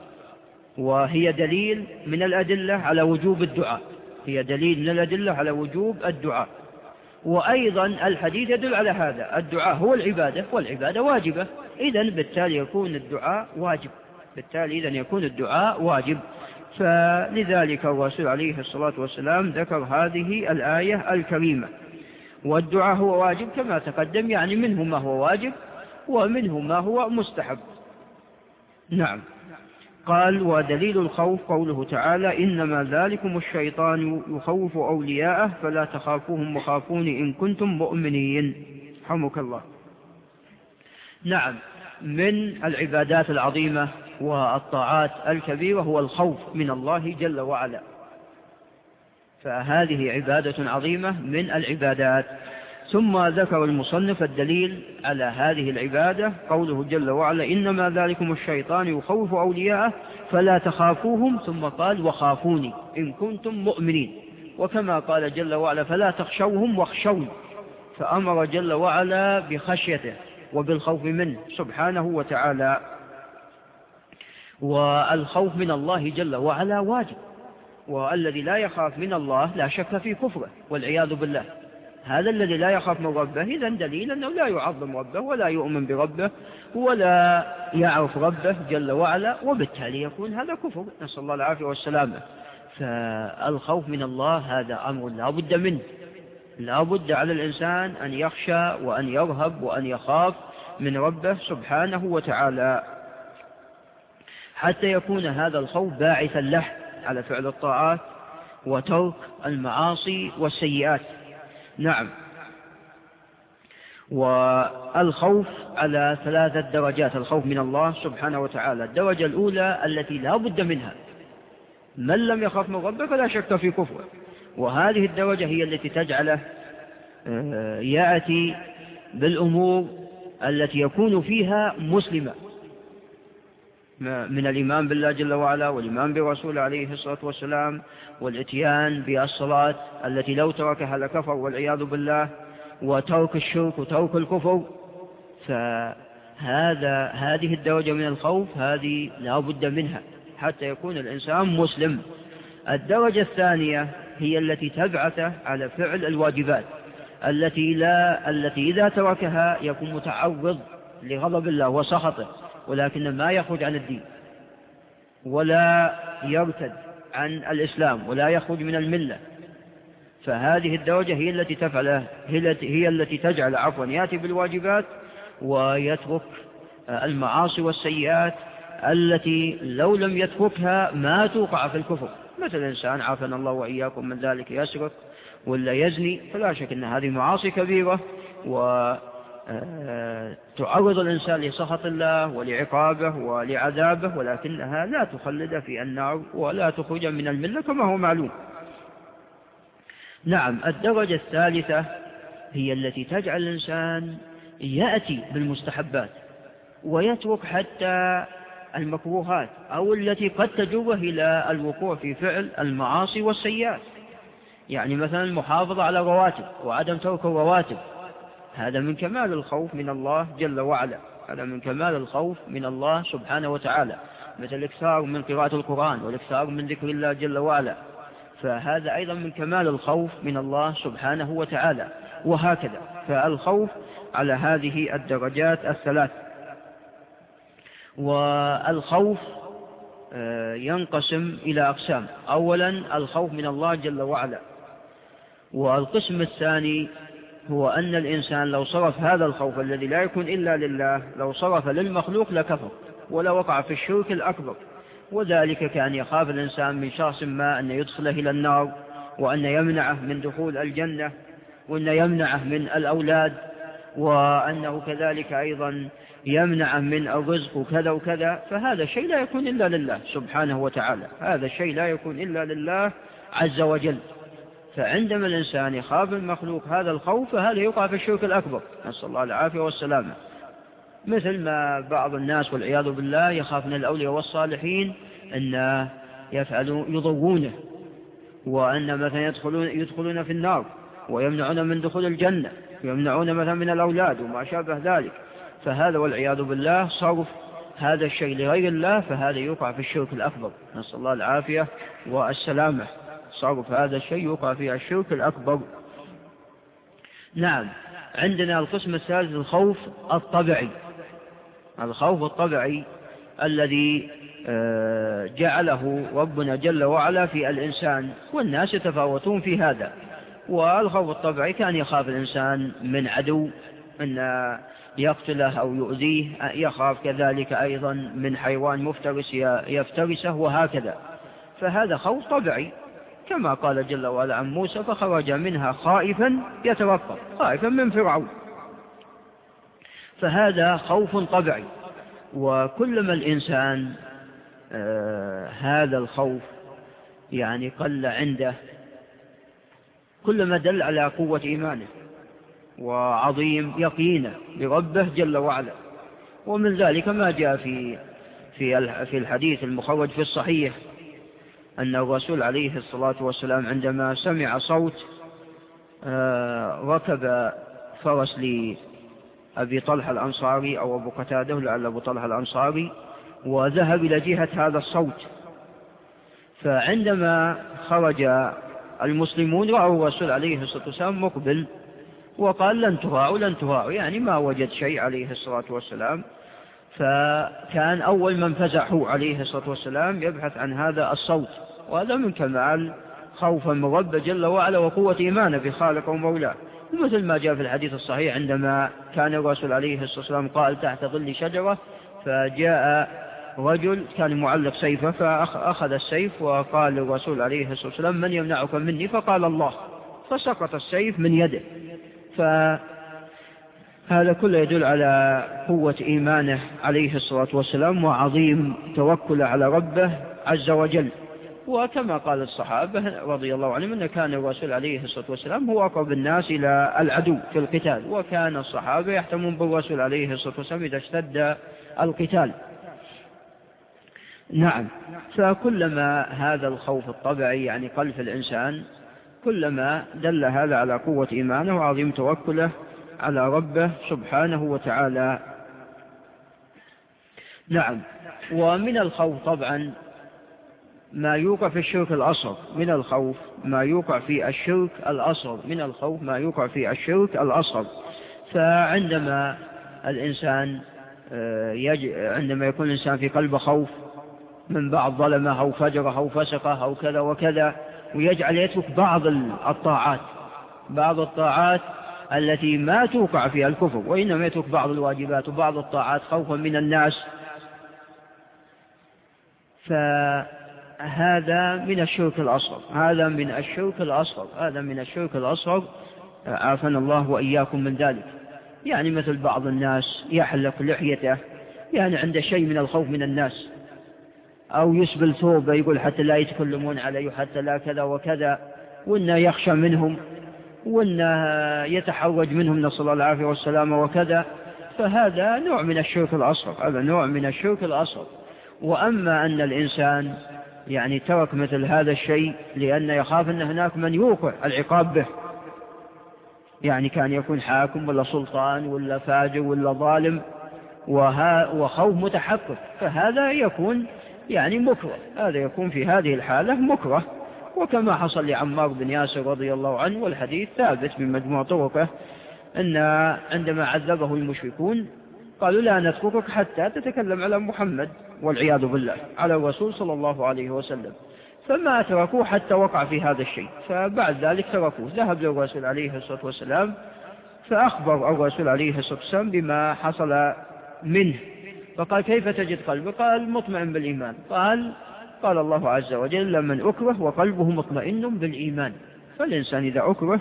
وهي دليل من الأدلة على وجوب الدعاء هي دليل من الأدلة على وجوب الدعاء. وأيضا الحديث يدل على هذا الدعاء هو العبادة والعبادة واجبة إذا بالتالي يكون الدعاء واجب بالتالي إذا يكون الدعاء واجب. فلذلك الرسول عليه الصلاة والسلام ذكر هذه الآية الكريمة. والدعاء هو واجب كما تقدم يعني منه ما هو واجب ومنه ما هو مستحب. نعم. قال ودليل الخوف قوله تعالى إنما ذلكم الشيطان يخوف أولياءه فلا تخافوهم وخافون إن كنتم مؤمنين. حمك الله. نعم. من العبادات العظيمة والطاعات الكبيرة هو الخوف من الله جل وعلا. فهذه عبادة عظيمة من العبادات. ثم ذكر المصنف الدليل على هذه العبادة قوله جل وعلا إنما ذلكم الشيطان يخوف أولياءه فلا تخافوهم. ثم قال وخافوني إن كنتم مؤمنين. وكما قال جل وعلا فلا تخشوهم واخشوني. فأمر جل وعلا بخشيته وبالخوف منه سبحانه وتعالى. والخوف من الله جل وعلا واجب. والذي لا يخاف من الله لا شك في كفره والعياذ بالله. هذا الذي لا يخاف من ربه إذا دليل أنه لا يعظم ربه ولا يؤمن بربه ولا يعرف ربه جل وعلا وبالتالي يكون هذا كفر. نسأل الله العافية والسلامة. فالخوف من الله هذا أمر لا بد منه. لا بد على الإنسان أن يخشى وأن يرهب وأن يخاف من ربه سبحانه وتعالى. حتى يكون هذا الخوف باعثا له. على فعل الطاعات وترك المعاصي والسيئات. نعم. والخوف على ثلاثة درجات الخوف من الله سبحانه وتعالى. الدرجة الأولى التي لا بد منها من لم يخاف من ربه فلا شك في كفره. وهذه الدرجة هي التي تجعله آه، يأتي بالأمور التي يكون فيها مسلما من الإيمان بالله جل وعلا والإيمان برسول عليه الصلاة والسلام والإتيان بالصلاة التي لو تركها لكفر والعياذ بالله وترك الشرك وترك الكفر فهذا هذه الدرجة من الخوف هذه لا بد منها حتى يكون الإنسان مسلم. الدرجة الثانية هي التي تبعثه على فعل الواجبات التي لا التي إذا تركها يكون متعرض لغضب الله وسخطه. ولكن ما يخرج عن الدين ولا يرتد عن الإسلام ولا يخرج من الملة. فهذه الدرجة هي التي تفعله هي التي تجعل عفوا يأتي بالواجبات ويترك المعاصي والسيئات التي لو لم يتركها ما توقع في الكفر. مثل الإنسان عافنا الله وإياكم من ذلك يسرق ولا يزني فلا شك أن هذه معاصي كبيرة و تعرض الإنسان لسخط الله ولعقابه ولعذابه ولكنها لا تخلد في النار ولا تخرج من الملة كما هو معلوم. نعم الدرجة الثالثة هي التي تجعل الإنسان يأتي بالمستحبات ويترك حتى المكروهات أو التي قد تجوه إلى الوقوع في فعل المعاصي والسيئات. يعني مثلا المحافظة على الرواتب وعدم ترك الرواتب. هذا من كمال الخوف من الله جل وعلا. هذا من كمال الخوف من الله سبحانه وتعالى. مثل الإكثار من قراءة القرآن والإكثار من ذكر الله جل وعلا. فهذا أيضا من كمال الخوف من الله سبحانه وتعالى. وهكذا. فالخوف على هذه الدرجات الثلاث. والخوف آه، ينقسم إلى أقسام. أولا الخوف من الله جل وعلا. والقسم الثاني هو أن الإنسان لو صرف هذا الخوف الذي لا يكون إلا لله لو صرف للمخلوق لكفر ولا وقع في الشرك الأكبر. وذلك كان يخاف الإنسان من شخص ما أن يدخله إلى النار وأن يمنعه من دخول الجنة وأن يمنعه من الأولاد وأنه كذلك أيضا يمنعه من الرزق وكذا وكذا. فهذا شيء لا يكون إلا لله سبحانه وتعالى. هذا الشيء لا يكون إلا لله عز وجل. فعندما الإنسان يخاف المخلوق هذا الخوف فهذا يقع في الشرك الأكبر. نسأل الله العافية والسلامة. مثل ما بعض الناس والعياذ بالله يخاف من الأولياء والصالحين أن يفعلوا يضرونه وأن مثلا يدخلون, يدخلون في النار ويمنعون من دخول الجنة ويمنعون مثلا من الأولاد وما شابه ذلك. فهذا والعياذ بالله صرف هذا الشيء لغير الله فهذا يقع في الشرك الأكبر. نسأل الله العافية والسلامة. صرف هذا الشيء يقع في الشرك الأكبر. نعم عندنا القسم الثالث الخوف الطبعي الخوف الطبعي الذي آه، جعله ربنا جل وعلا في الإنسان والناس يتفاوتون في هذا. والخوف الطبعي كان يخاف الإنسان من عدو أن يقتله أو يؤذيه. يخاف كذلك أيضا من حيوان مفترس يفترسه وهكذا. فهذا خوف طبيعي. كما قال جل وعلا عن موسى فخرج منها خائفا يترقب خائفا من فرعون. فهذا خوف طبيعي. وكلما الإنسان آه هذا الخوف يعني قل عنده كلما دل على قوة إيمانه وعظيم يقينه بربه جل وعلا. ومن ذلك ما جاء في في الحديث المخرج في الصحيح. أن الرسول عليه الصلاة والسلام عندما سمع صوت آه، ركب فرس لأبي طلحة الأنصاري أو أبو قتادة لعل أبو طلحة الأنصاري وذهب إلى جهة هذا الصوت. فعندما خرج المسلمون رأوا الرسول عليه الصلاة والسلام مقبل وقال لن تراعوا لن تراعوا يعني ما وجد شيء عليه الصلاة والسلام. فكان أول من فزحوا عليه الصلاة والسلام يبحث عن هذا الصوت. وهذا من كمال خوفا من رب جل وعلا وقوة إيمانه بخالق ومولاه. ومثل ما جاء في الحديث الصحيح عندما كان الرسول عليه الصلاة والسلام قال تحت ظل شجرة فجاء رجل كان معلق سيفه فأخذ السيف وقال للرسول عليه الصلاة والسلام من يمنعك مني؟ فقال الله. فسقط السيف من يده. فهذا كله يدل على قوة إيمانه عليه الصلاة والسلام وعظيم توكله على ربه عز وجل. وكما قال الصحابة رضي الله عنهم أن كان الرسول عليه الصلاة والسلام هو أقرب الناس إلى العدو في القتال وكان الصحابة يحتمون بالرسول عليه الصلاة والسلام إذا اشتد القتال. نعم. فكلما هذا الخوف الطبعي يعني قلب الإنسان كلما دل هذا على قوة إيمانه وعظيم توكله على ربه سبحانه وتعالى. نعم. ومن الخوف طبعا ما يوقع في الشرك الأصغر من الخوف ما يوقع في الشرك الأصغر من الخوف ما يوقع في الشرك الأصغر. فعندما الإنسان آه، يج... عندما يكون الإنسان في قلبه خوف من بعض ظلمه أو فجره أو فسقه أو كذا وكذا ويجعل يترك بعض الطاعات بعض الطاعات التي ما توقع فيها الكفر وإنما يترك بعض الواجبات وبعض الطاعات خوفا من الناس. فهذا من الشرك الأصغر هذا من الشرك الأصغر هذا من الشرك الأصغر. عافنا الله وإياكم من ذلك. يعني مثل بعض الناس يحلق لحيته يعني عنده شيء من الخوف من الناس. أو يسبل ثوبه يقول حتى لا يتكلمون علي حتى لا كذا وكذا وإنه يخشى منهم وإنه يتحوج منهم نسأل الله العافية والسلامة وكذا. فهذا نوع من الشرك الأصغر هذا نوع من الشرك الأصغر. وأما أن الإنسان يعني ترك مثل هذا الشيء لأن يخاف أن هناك من يوقع العقاب به. يعني كان يكون حاكم ولا سلطان ولا فاجر ولا ظالم وخوف متحقق. فهذا يكون يعني مكره. هذا يكون في هذه الحالة مكره. وكما حصل لعمار بن ياسر رضي الله عنه والحديث ثابت من مجموع طرقه أن عندما عذبه المشركون قالوا لا نتركك حتى تتكلم على محمد. والعياذ بالله على الرسول صلى الله عليه وسلم. فما تركوه حتى وقع في هذا الشيء. فبعد ذلك تركوه. ذهب للرسول عليه الصلاة والسلام فأخبر الرسول عليه الصلاة والسلام بما حصل منه. فقال كيف تجد قلبه قال مطمئن بالإيمان. قال قال الله عز وجل من أكره وقلبه مطمئن بالإيمان. فالإنسان إذا أكره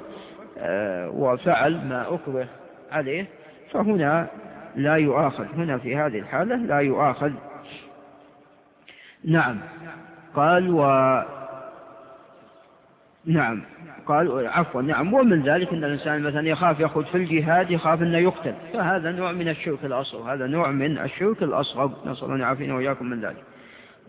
آه، وفعل ما أكره عليه فهنا لا يؤاخذ. هنا في هذه الحالة لا يؤاخذ نعم. قال و نعم. قال عفوا نعم. ومن ذلك أن الإنسان مثلا يخاف يخرج في الجهاد يخاف أنه يقتل. فهذا نوع من الشرك الأصغر. هذا نوع من الشرك الأصغر. نسأل الله يعافينا وإياكم من ذلك.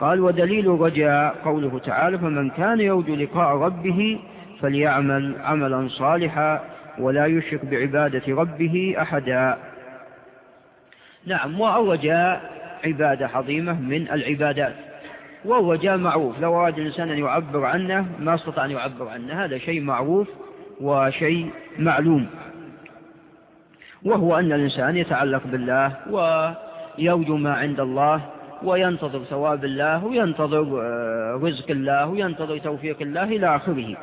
قال ودليل رجاء قوله تعالى فمن كان يرجو لقاء ربه فليعمل عملا صالحا ولا يشرك بعبادة ربه أحدا. نعم. والرجاء عبادة عظيمة من العبادات. والرجاء معروف. لو أراد الإنسان أن يعبر عنه ما استطاع أن يعبر عنه. هذا شيء معروف وشيء معلوم. وهو أن الإنسان يتعلق بالله ويرجو ما عند الله وينتظر ثواب الله وينتظر آه، رزق الله وينتظر توفيق الله إلى آخره.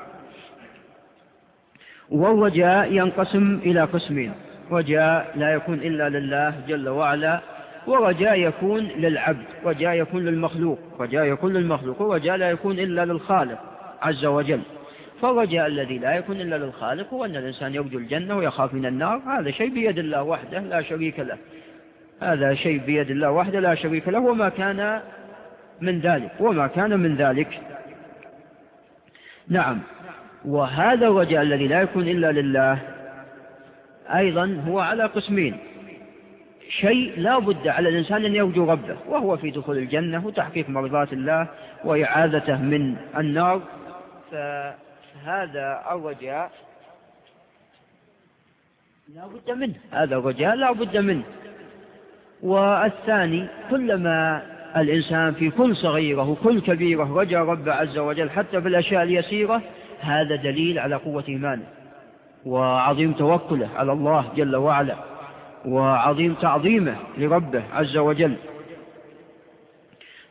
والرجاء ينقسم إلى قسمين. رجاء لا يكون إلا لله جل وعلا ورجاء يكون للعبد رجاء يكون للمخلوق رجاء يكون للمخلوق ورجاء لا يكون إلا للخالق عز وجل. فالرجاء الذي لا يكون إلا للخالق هو أن الإنسان يرجو الجنة ويخاف من النار هذا شيء بيد الله وحده لا شريك له. هذا شيء بيد الله وحده لا شريك له وما كان من ذلك وما كان من ذلك. نعم. وهذا الرجاء الذي لا يكون إلا لله أيضا هو على قسمين. شيء لا بد على الإنسان أن يرجو ربه وهو في دخول الجنة وتحقيق مرضات الله وإعادته من النار. فهذا الرجاء لا بد منه. هذا الرجاء لا بد منه. والثاني كلما الإنسان في كل صغيرة وكل كبيرة رجا رب عز وجل حتى في الأشياء اليسيرة هذا دليل على قوة إيمانه وعظيم توكله على الله جل وعلا. وعظيم تعظيمه لربه عز وجل.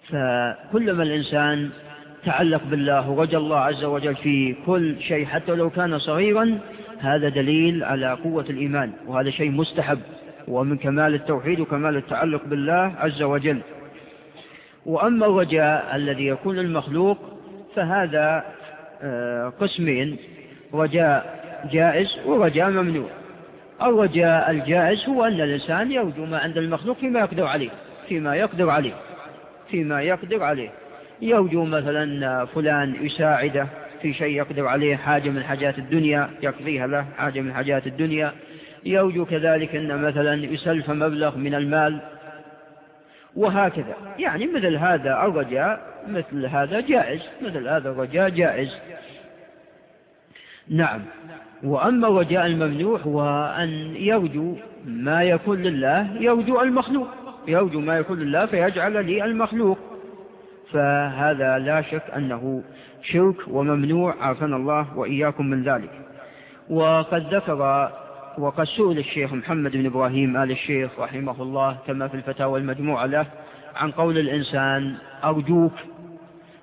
فكلما الإنسان تعلق بالله ورجى الله عز وجل في كل شيء حتى لو كان صغيرا هذا دليل على قوة الإيمان وهذا شيء مستحب ومن كمال التوحيد وكمال التعلق بالله عز وجل. وأما الرجاء الذي يكون المخلوق فهذا آه، قسمين رجاء جائز ورجاء ممنوع. الرجاء الجائز هو أن الإنسان يرجو ما عند المخلوق فيما يقدر عليه فيما يقدر عليه فيما يقدر عليه. يرجو مثلا فلان يساعده في شيء يقدر عليه حاجة من حاجات الدنيا يقضيها له حاجة من حاجات الدنيا. يرجو كذلك أن مثلا يسلف مبلغ من المال. وهكذا. يعني مثل هذا الرجاء مثل هذا جائز مثل هذا الرجاء جائز. نعم. وأما الرجاء الممنوع هو أن يرجو ما يكون لله يرجو المخلوق. يرجو ما يكون لله فيجعل لي المخلوق. فهذا لا شك أنه شرك وممنوع عافنا الله وإياكم من ذلك. وقد ذكر وقد سئل الشيخ محمد بن إبراهيم آل الشيخ رحمه الله كما في الفتاوى المجموعة له عن قول الإنسان أرجوك.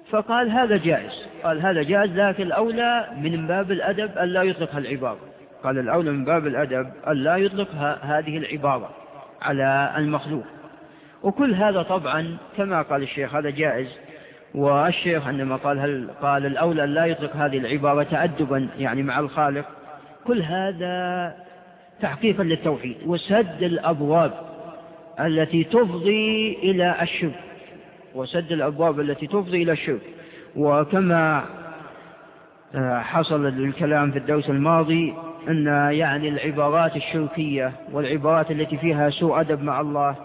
فقال هذا جائز. قال هذا جائز لكن الأولى من باب الأدب أن لا يطلق العبارة. قال الأولى من باب الأدب أن لا يطلق هذه العبارة على المخلوق. وكل هذا طبعا كما قال الشيخ هذا جائز. والشيخ عندما قال هل قال الأولى أن لا يطلق هذه العبارة تأدبا يعني مع الخالق كل هذا تحقيقا للتوحيد. وسد الأبواب التي تفضي إلى الشرك. وسد الأبواب التي تفضي إلى الشرك. وكما آه، حصل الكلام في الدرس الماضي أن يعني العبارات الشركية والعبارات التي فيها سوء أدب مع الله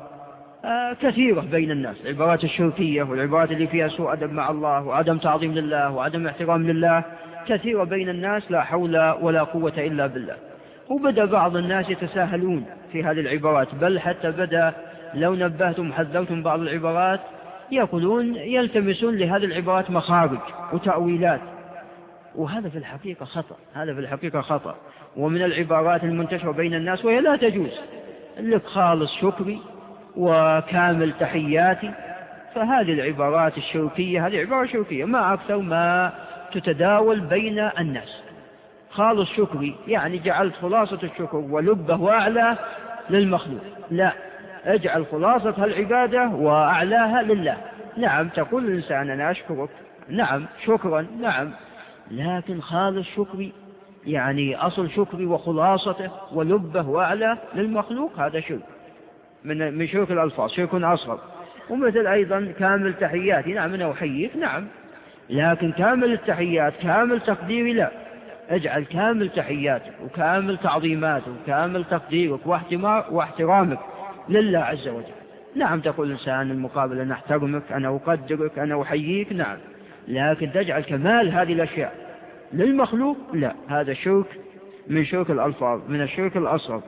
آه، كثيرة بين الناس. العبارات الشركية والعبارات اللي فيها سوء أدب مع الله وعدم تعظيم لله وعدم احترام لله كثيرة بين الناس لا حول ولا قوة إلا بالله. وبدأ بعض الناس يتساهلون في هذه العبارات بل حتى بدأ لو نبهتم وحذرتم بعض العبارات يقولون يلتمسون لهذه العبارات مخارج وتأويلات. وهذا في الحقيقة خطأ هذا في الحقيقة خطأ. ومن العبارات المنتشرة بين الناس وهي لا تجوز. لك خالص شكري وكامل تحياتي. فهذه العبارات الشركية هذه عبارة شركية ما أكثر ما تتداول بين الناس. خالص شكري يعني جعلت خلاصة الشكر ولبه وأعلى للمخلوق. لا اجعل خلاصة هالعبادة وأعلاها لله. نعم تقول الإنسان أنا أشكرك. نعم شكرا. نعم. لكن خالص شكري يعني أصل شكري وخلاصته ولبه وأعلى للمخلوق هذا شرك من من شرك الألفاظ شرك أصغر. ومثل أيضا كامل تحياتي. نعم أنا أحييك. نعم. لكن كامل التحيات كامل تقديري لا. اجعل كامل تحياتك وكامل تعظيماتك وكامل تقديرك واحترامك لله عز وجل. نعم تقول الإنسان المقابل أنا أحترمك أنا أقدرك أنا أحييك نعم. لكن تجعل كمال هذه الأشياء للمخلوق؟ لا هذا شرك من شرك الألفاظ من الشرك الأصغر.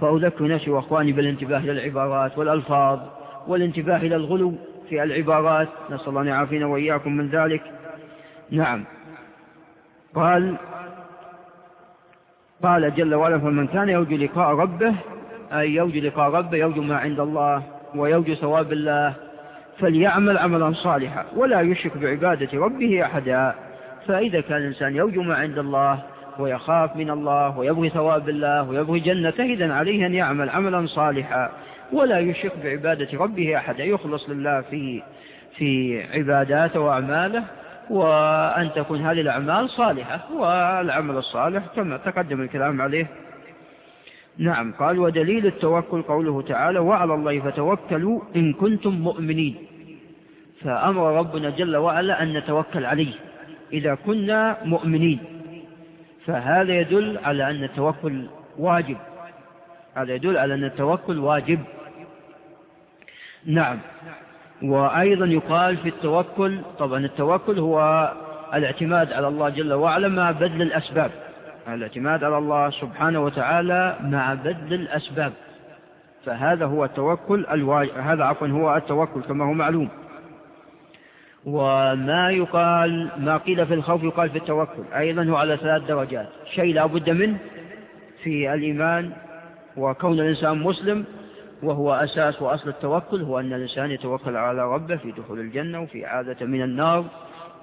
فأذكر نفسي وأخواني بالانتباه إلى العبارات والألفاظ والانتباه إلى الغلو في العبارات. نسأل الله أن يعافينا وإياكم من ذلك. نعم. قال قال جل وعلا فمن كان يرجو لقاء ربه أي يرجو لقاء ربه يرجو ما عند الله ويرجو ثواب الله فليعمل عملا صالحا ولا يشرك بعبادة ربه أحدا. فإذا كان الإنسان يرجو ما عند الله ويخاف من الله ويبغي ثواب الله ويبغي جنته إذا عليه أن يعمل عملا صالحا ولا يشرك بعبادة ربه أحدا. يخلص لله في في عباداته وأعماله وأن تكون هذه الأعمال صالحة والعمل الصالح كما تقدم الكلام عليه نعم قال ودليل التوكل قوله تعالى وعلى الله فتوكلوا إن كنتم مؤمنين. فأمر ربنا جل وعلا أن نتوكل عليه إذا كنا مؤمنين. فهذا يدل على أن التوكل واجب. هذا يدل على أن التوكل واجب. نعم. وأيضا يقال في التوكل طبعا التوكل هو الاعتماد على الله جل وعلا مع بذل الأسباب. الاعتماد على الله سبحانه وتعالى مع بذل الأسباب. فهذا هو التوكل هذا عفوا هو التوكل كما هو معلوم. وما يقال ما قيل في الخوف يقال في التوكل أيضا هو على ثلاث درجات. شيء لا بد منه في الإيمان وكون الإنسان مسلم وهو أساس وأصل التوكل هو أن الإنسان يتوكل على ربه في دخول الجنة وفي عادة من النار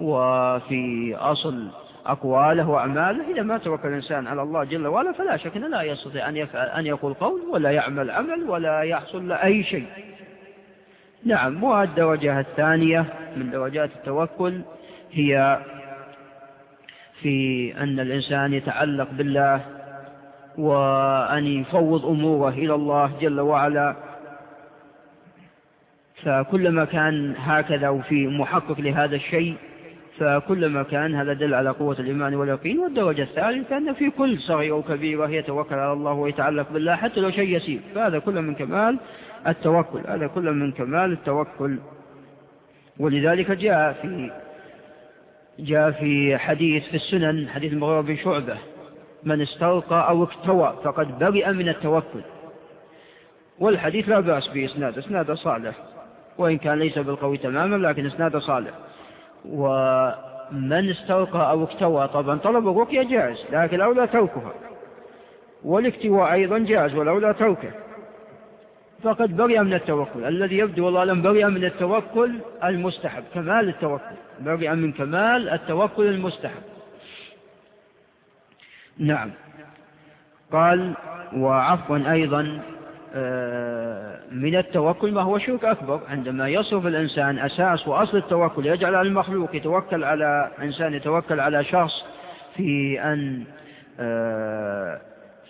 وفي أصل أقواله وأعماله إذا ما توكل الإنسان على الله جل وعلا فلا شك أنه لا يستطيع أن, يفعل أن يقول قول ولا يعمل عمل ولا يحصل له أي شيء. نعم والدرجة الثانية من درجات التوكل هي في أن الإنسان يتعلق بالله وأن يفوض أموره إلى الله جل وعلا. فكلما كان هكذا وفي محقق لهذا الشيء فكلما كان هذا دل على قوة الإيمان واليقين والدرجة الثالثة أن في كل صغير وكبيرة يتوكل على الله ويتعلق بالله حتى لو شيء يسير. فهذا كله من كمال التوكل هذا كله من كمال التوكل. ولذلك جاء في جاء في حديث في السنن حديث المغيرة بن شعبة. من استرقى أو اكتوى فقد برئ من التوكل. والحديث لا بأس بإسناد إسناد صالح. وإن كان ليس بالقوي تماما لكن إسناد صالح. ومن استرقى أو اكتوى طبعا طلب الرقية جائز لكن الأولى تركها والاكتواء أيضا جائز والأولى تركه فقد برئ من التوكل. الذي يبدو والله أعلم برئ من التوكل المستحب. كمال التوكل. برئ من كمال التوكل المستحب. نعم. قال وعفوا أيضا من التوكل ما هو شرك أكبر. عندما يصرف الإنسان أساس وأصل التوكل يجعل على المخلوق يتوكل على إنسان يتوكل على شخص في أن آه،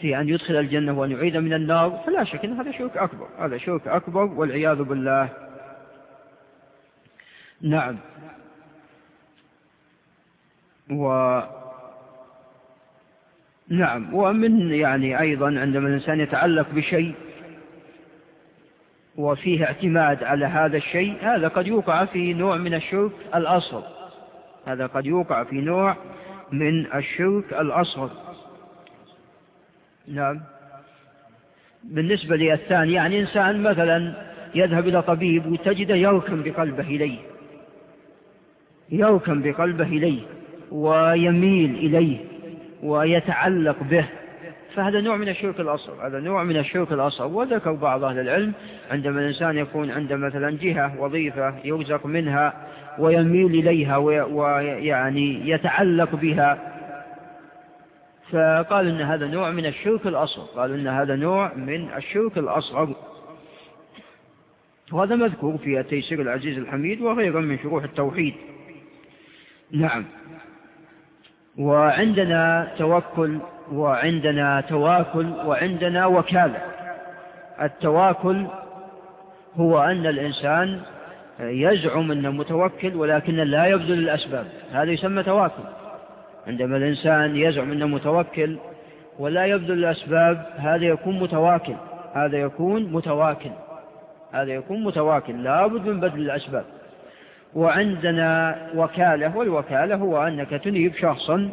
في أن يدخل الجنة وأن يعيد من النار فلا شك أن هذا شرك أكبر. هذا شرك أكبر والعياذ بالله. نعم. و نعم. ومن يعني أيضا عندما الإنسان يتعلق بشيء وفيه اعتماد على هذا الشيء هذا قد يوقع في نوع من الشرك الأصغر. هذا قد يوقع في نوع من الشرك الأصغر. نعم. بالنسبة للثاني يعني إنسان مثلا يذهب إلى طبيب وتجده يركن بقلبه إليه. يركن بقلبه إليه ويميل إليه ويتعلق به. فهذا نوع من الشرك الأصغر هذا نوع من الشرك الأصغر وذكر بعض أهل العلم عندما الإنسان يكون عند مثلا جهة وظيفة يرزق منها ويميل إليها ويعني يتعلق بها. فقال إن هذا نوع من الشرك الأصغر قال إن هذا نوع من الشرك الأصغر وهذا مذكور في التيسير العزيز الحميد وغيره من شروح التوحيد. نعم. وعندنا توكل وعندنا تواكل وعندنا وكالة. التواكل هو أن الإنسان يزعم أنه متوكل ولكن لا يبذل الأسباب. هذا يسمى تواكل. عندما الإنسان يزعم أنه متوكل ولا يبذل الأسباب هذا يكون متواكل. هذا يكون متواكل. هذا يكون متواكل. لابد من بذل الأسباب. وعندنا وكالة والوكالة هو أنك تنيب شخصا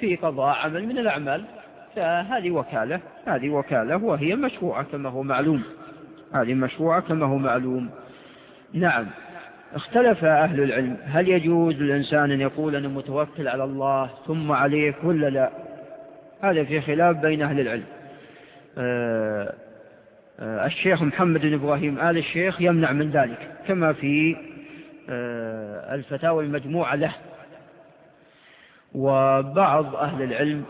في قضاء عمل من الأعمال. فهذه وكالة هذه وكالة وهي مشروعة كما هو معلوم. هذه مشروعة كما هو معلوم. نعم. اختلف أهل العلم. هل يجوز للإنسان أن يقول أنا متوكل على الله ثم عليك ولا لا؟ هذا في خلاف بين أهل العلم. آه، آه، الشيخ محمد بن إبراهيم آل الشيخ يمنع من ذلك كما في آه، الفتاوى المجموعة له. وبعض أهل العلم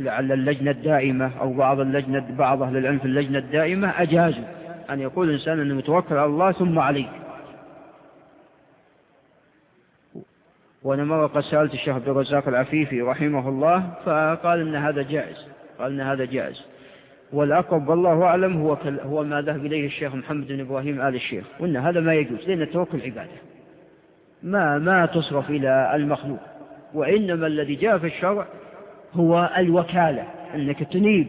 لعل اللجنة الدائمة أو بعض اللجنة بعض أهل العلم في اللجنة الدائمة أجازوا أن يقول الإنسان أنه متوكل على الله ثم عليه وأنا مرة قد سألت الشيخ عبد الرزاق العفيفي رحمه الله فقال أن هذا جائز قال أن هذا جائز. والأقرب والله أعلم هو هو ما ذهب إليه الشيخ محمد بن إبراهيم آل الشيخ وأن هذا ما يجوز لأن التوكل عبادة. ما ما تصرف إلى المخلوق وإنما الذي جاء في الشرع هو الوكالة أنك تنيب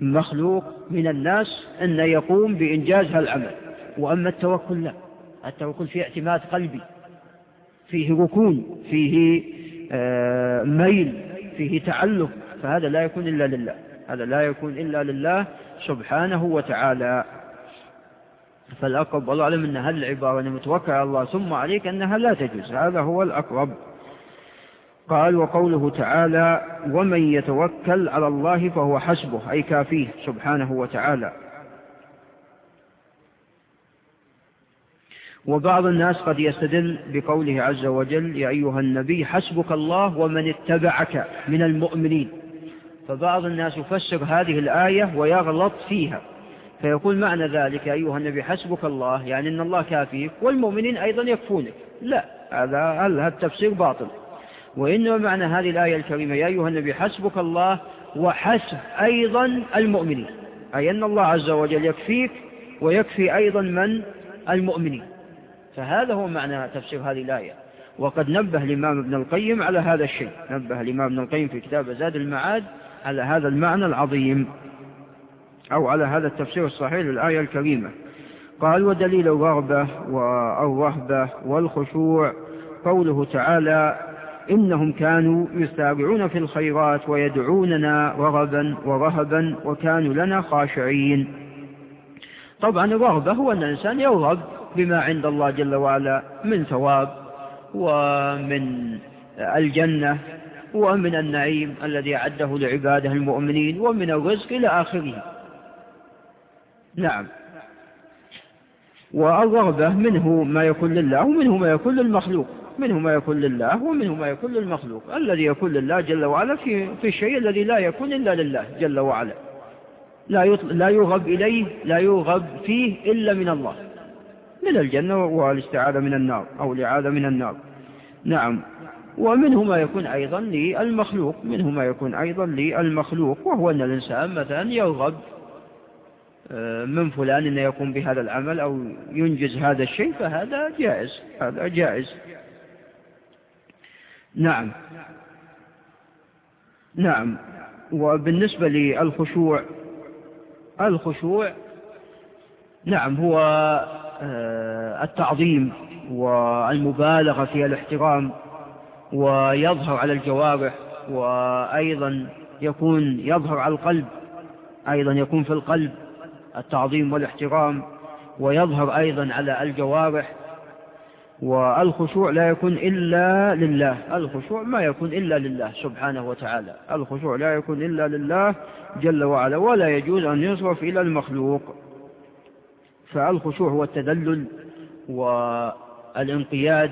مخلوق من الناس أن يقوم بإنجاز هالعمل. وأما التوكل لا. التوكل فيه اعتماد قلبي فيه ركون فيه آه، ميل فيه تعلق فهذا لا يكون إلا لله. هذا لا يكون إلا لله سبحانه وتعالى. فالأقرب والله أعلم أن هذه العبارة أن متوكل على الله ثم عليك أنها لا تجوز. هذا هو الأقرب. قال وقوله تعالى ومن يتوكل على الله فهو حسبه أي كافيه سبحانه وتعالى. وبعض الناس قد يستدل بقوله عز وجل يا أيها النبي حسبك الله ومن اتبعك من المؤمنين. فبعض الناس يفسر هذه الآية ويغلط فيها. فيقول معنى ذلك يا أيها النبي حسبك الله يعني أن الله كافيك والمؤمنين أيضا يكفونك. لا هذا التفسير باطل. وإنما معنى هذه الآية الكريمة يا أيها النبي حسبك الله وحسب أيضا المؤمنين. أي أن الله عز وجل يكفيك ويكفي أيضا من؟ المؤمنين. فهذا هو معنى تفسير هذه الآية. وقد نبه الإمام ابن القيم على هذا الشيء. نبه الإمام ابن القيم في كتاب زاد المعاد على هذا المعنى العظيم أو على هذا التفسير الصحيح للآية الكريمة. قال ودليل الرغبة والرهبة والخشوع قوله تعالى إنهم كانوا يسارعون في الخيرات ويدعوننا رغبا ورهبا وكانوا لنا خاشعين. طبعا الرغبة هو أن الإنسان يرغب بما عند الله جل وعلا من ثواب ومن الجنة ومن النعيم الذي أعده لعباده المؤمنين ومن الرزق إلى آخره. نعم. والرغبة منه ما يكون لله ومنه ما يكون للمخلوق. منه ما يكون لله ومنه ما يكون للمخلوق. الذي يكون لله جل وعلا في, في الشيء الذي لا يكون إلا لله جل وعلا. لا, لا يرغب إليه لا يرغب فيه إلا من الله. من الجنة والاستعاذة من النار أو الإعاذة من النار. نعم. ومنه ما يكون أيضا للمخلوق منه ما يكون أيضا للمخلوق وهو أن الإنسان مثلا يرغب آه، من فلان أن يقوم بهذا العمل أو ينجز هذا الشيء فهذا جائز هذا جائز. نعم. نعم. وبالنسبة للخشوع الخشوع نعم هو آه، التعظيم والمبالغة في الاحترام ويظهر على الجوارح وأيضا يكون يظهر على القلب أيضا يكون في القلب التعظيم والاحترام ويظهر أيضا على الجوارح والخشوع لا يكون إلا لله. الخشوع ما يكون إلا لله سبحانه وتعالى. الخشوع لا يكون إلا لله جل وعلا ولا يجوز أن يصرف إلى المخلوق. فالخشوع هو التذلل والانقياد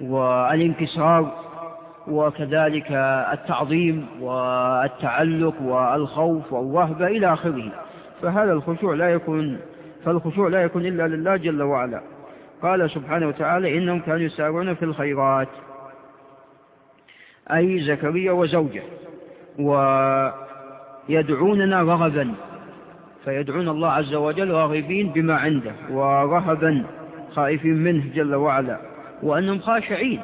والانكسار وكذلك التعظيم والتعلق والخوف والرهبة إلى آخره. فهذا الخشوع لا يكون فالخشوع لا يكون إلا لله جل وعلا. قال سبحانه وتعالى إنهم كانوا يسارعون في الخيرات. أي زكريا وزوجه. ويدعوننا رغبا. فيدعون الله عز وجل راغبين بما عنده. ورهبا. خائفين منه جل وعلا. وأنهم خاشعين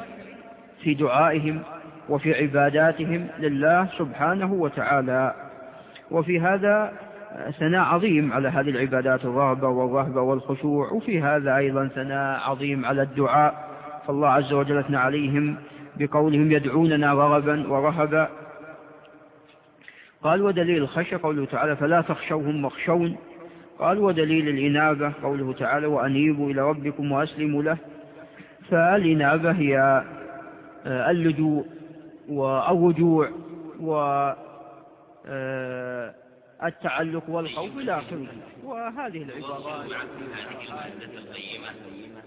في دعائهم وفي عباداتهم لله سبحانه وتعالى. وفي هذا ثناء عظيم على هذه العبادات الرغبة والرهبة والخشوع وفي هذا أيضا ثناء عظيم على الدعاء. فالله عز وجل اثنى عليهم بقولهم يدعوننا رغبا ورهبا. قال ودليل الخشى قوله تعالى فلا تخشوهم واخشون قال ودليل الإنابة قوله تعالى وأنيبوا إلى ربكم وأسلموا له فالإنابة هي آه، اللجوء والرجوع والتعلق والخوف إلى آخره. وهذه العبارات هذه القيمة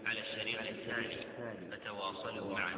على الشريط الثاني. فتواصلوا معا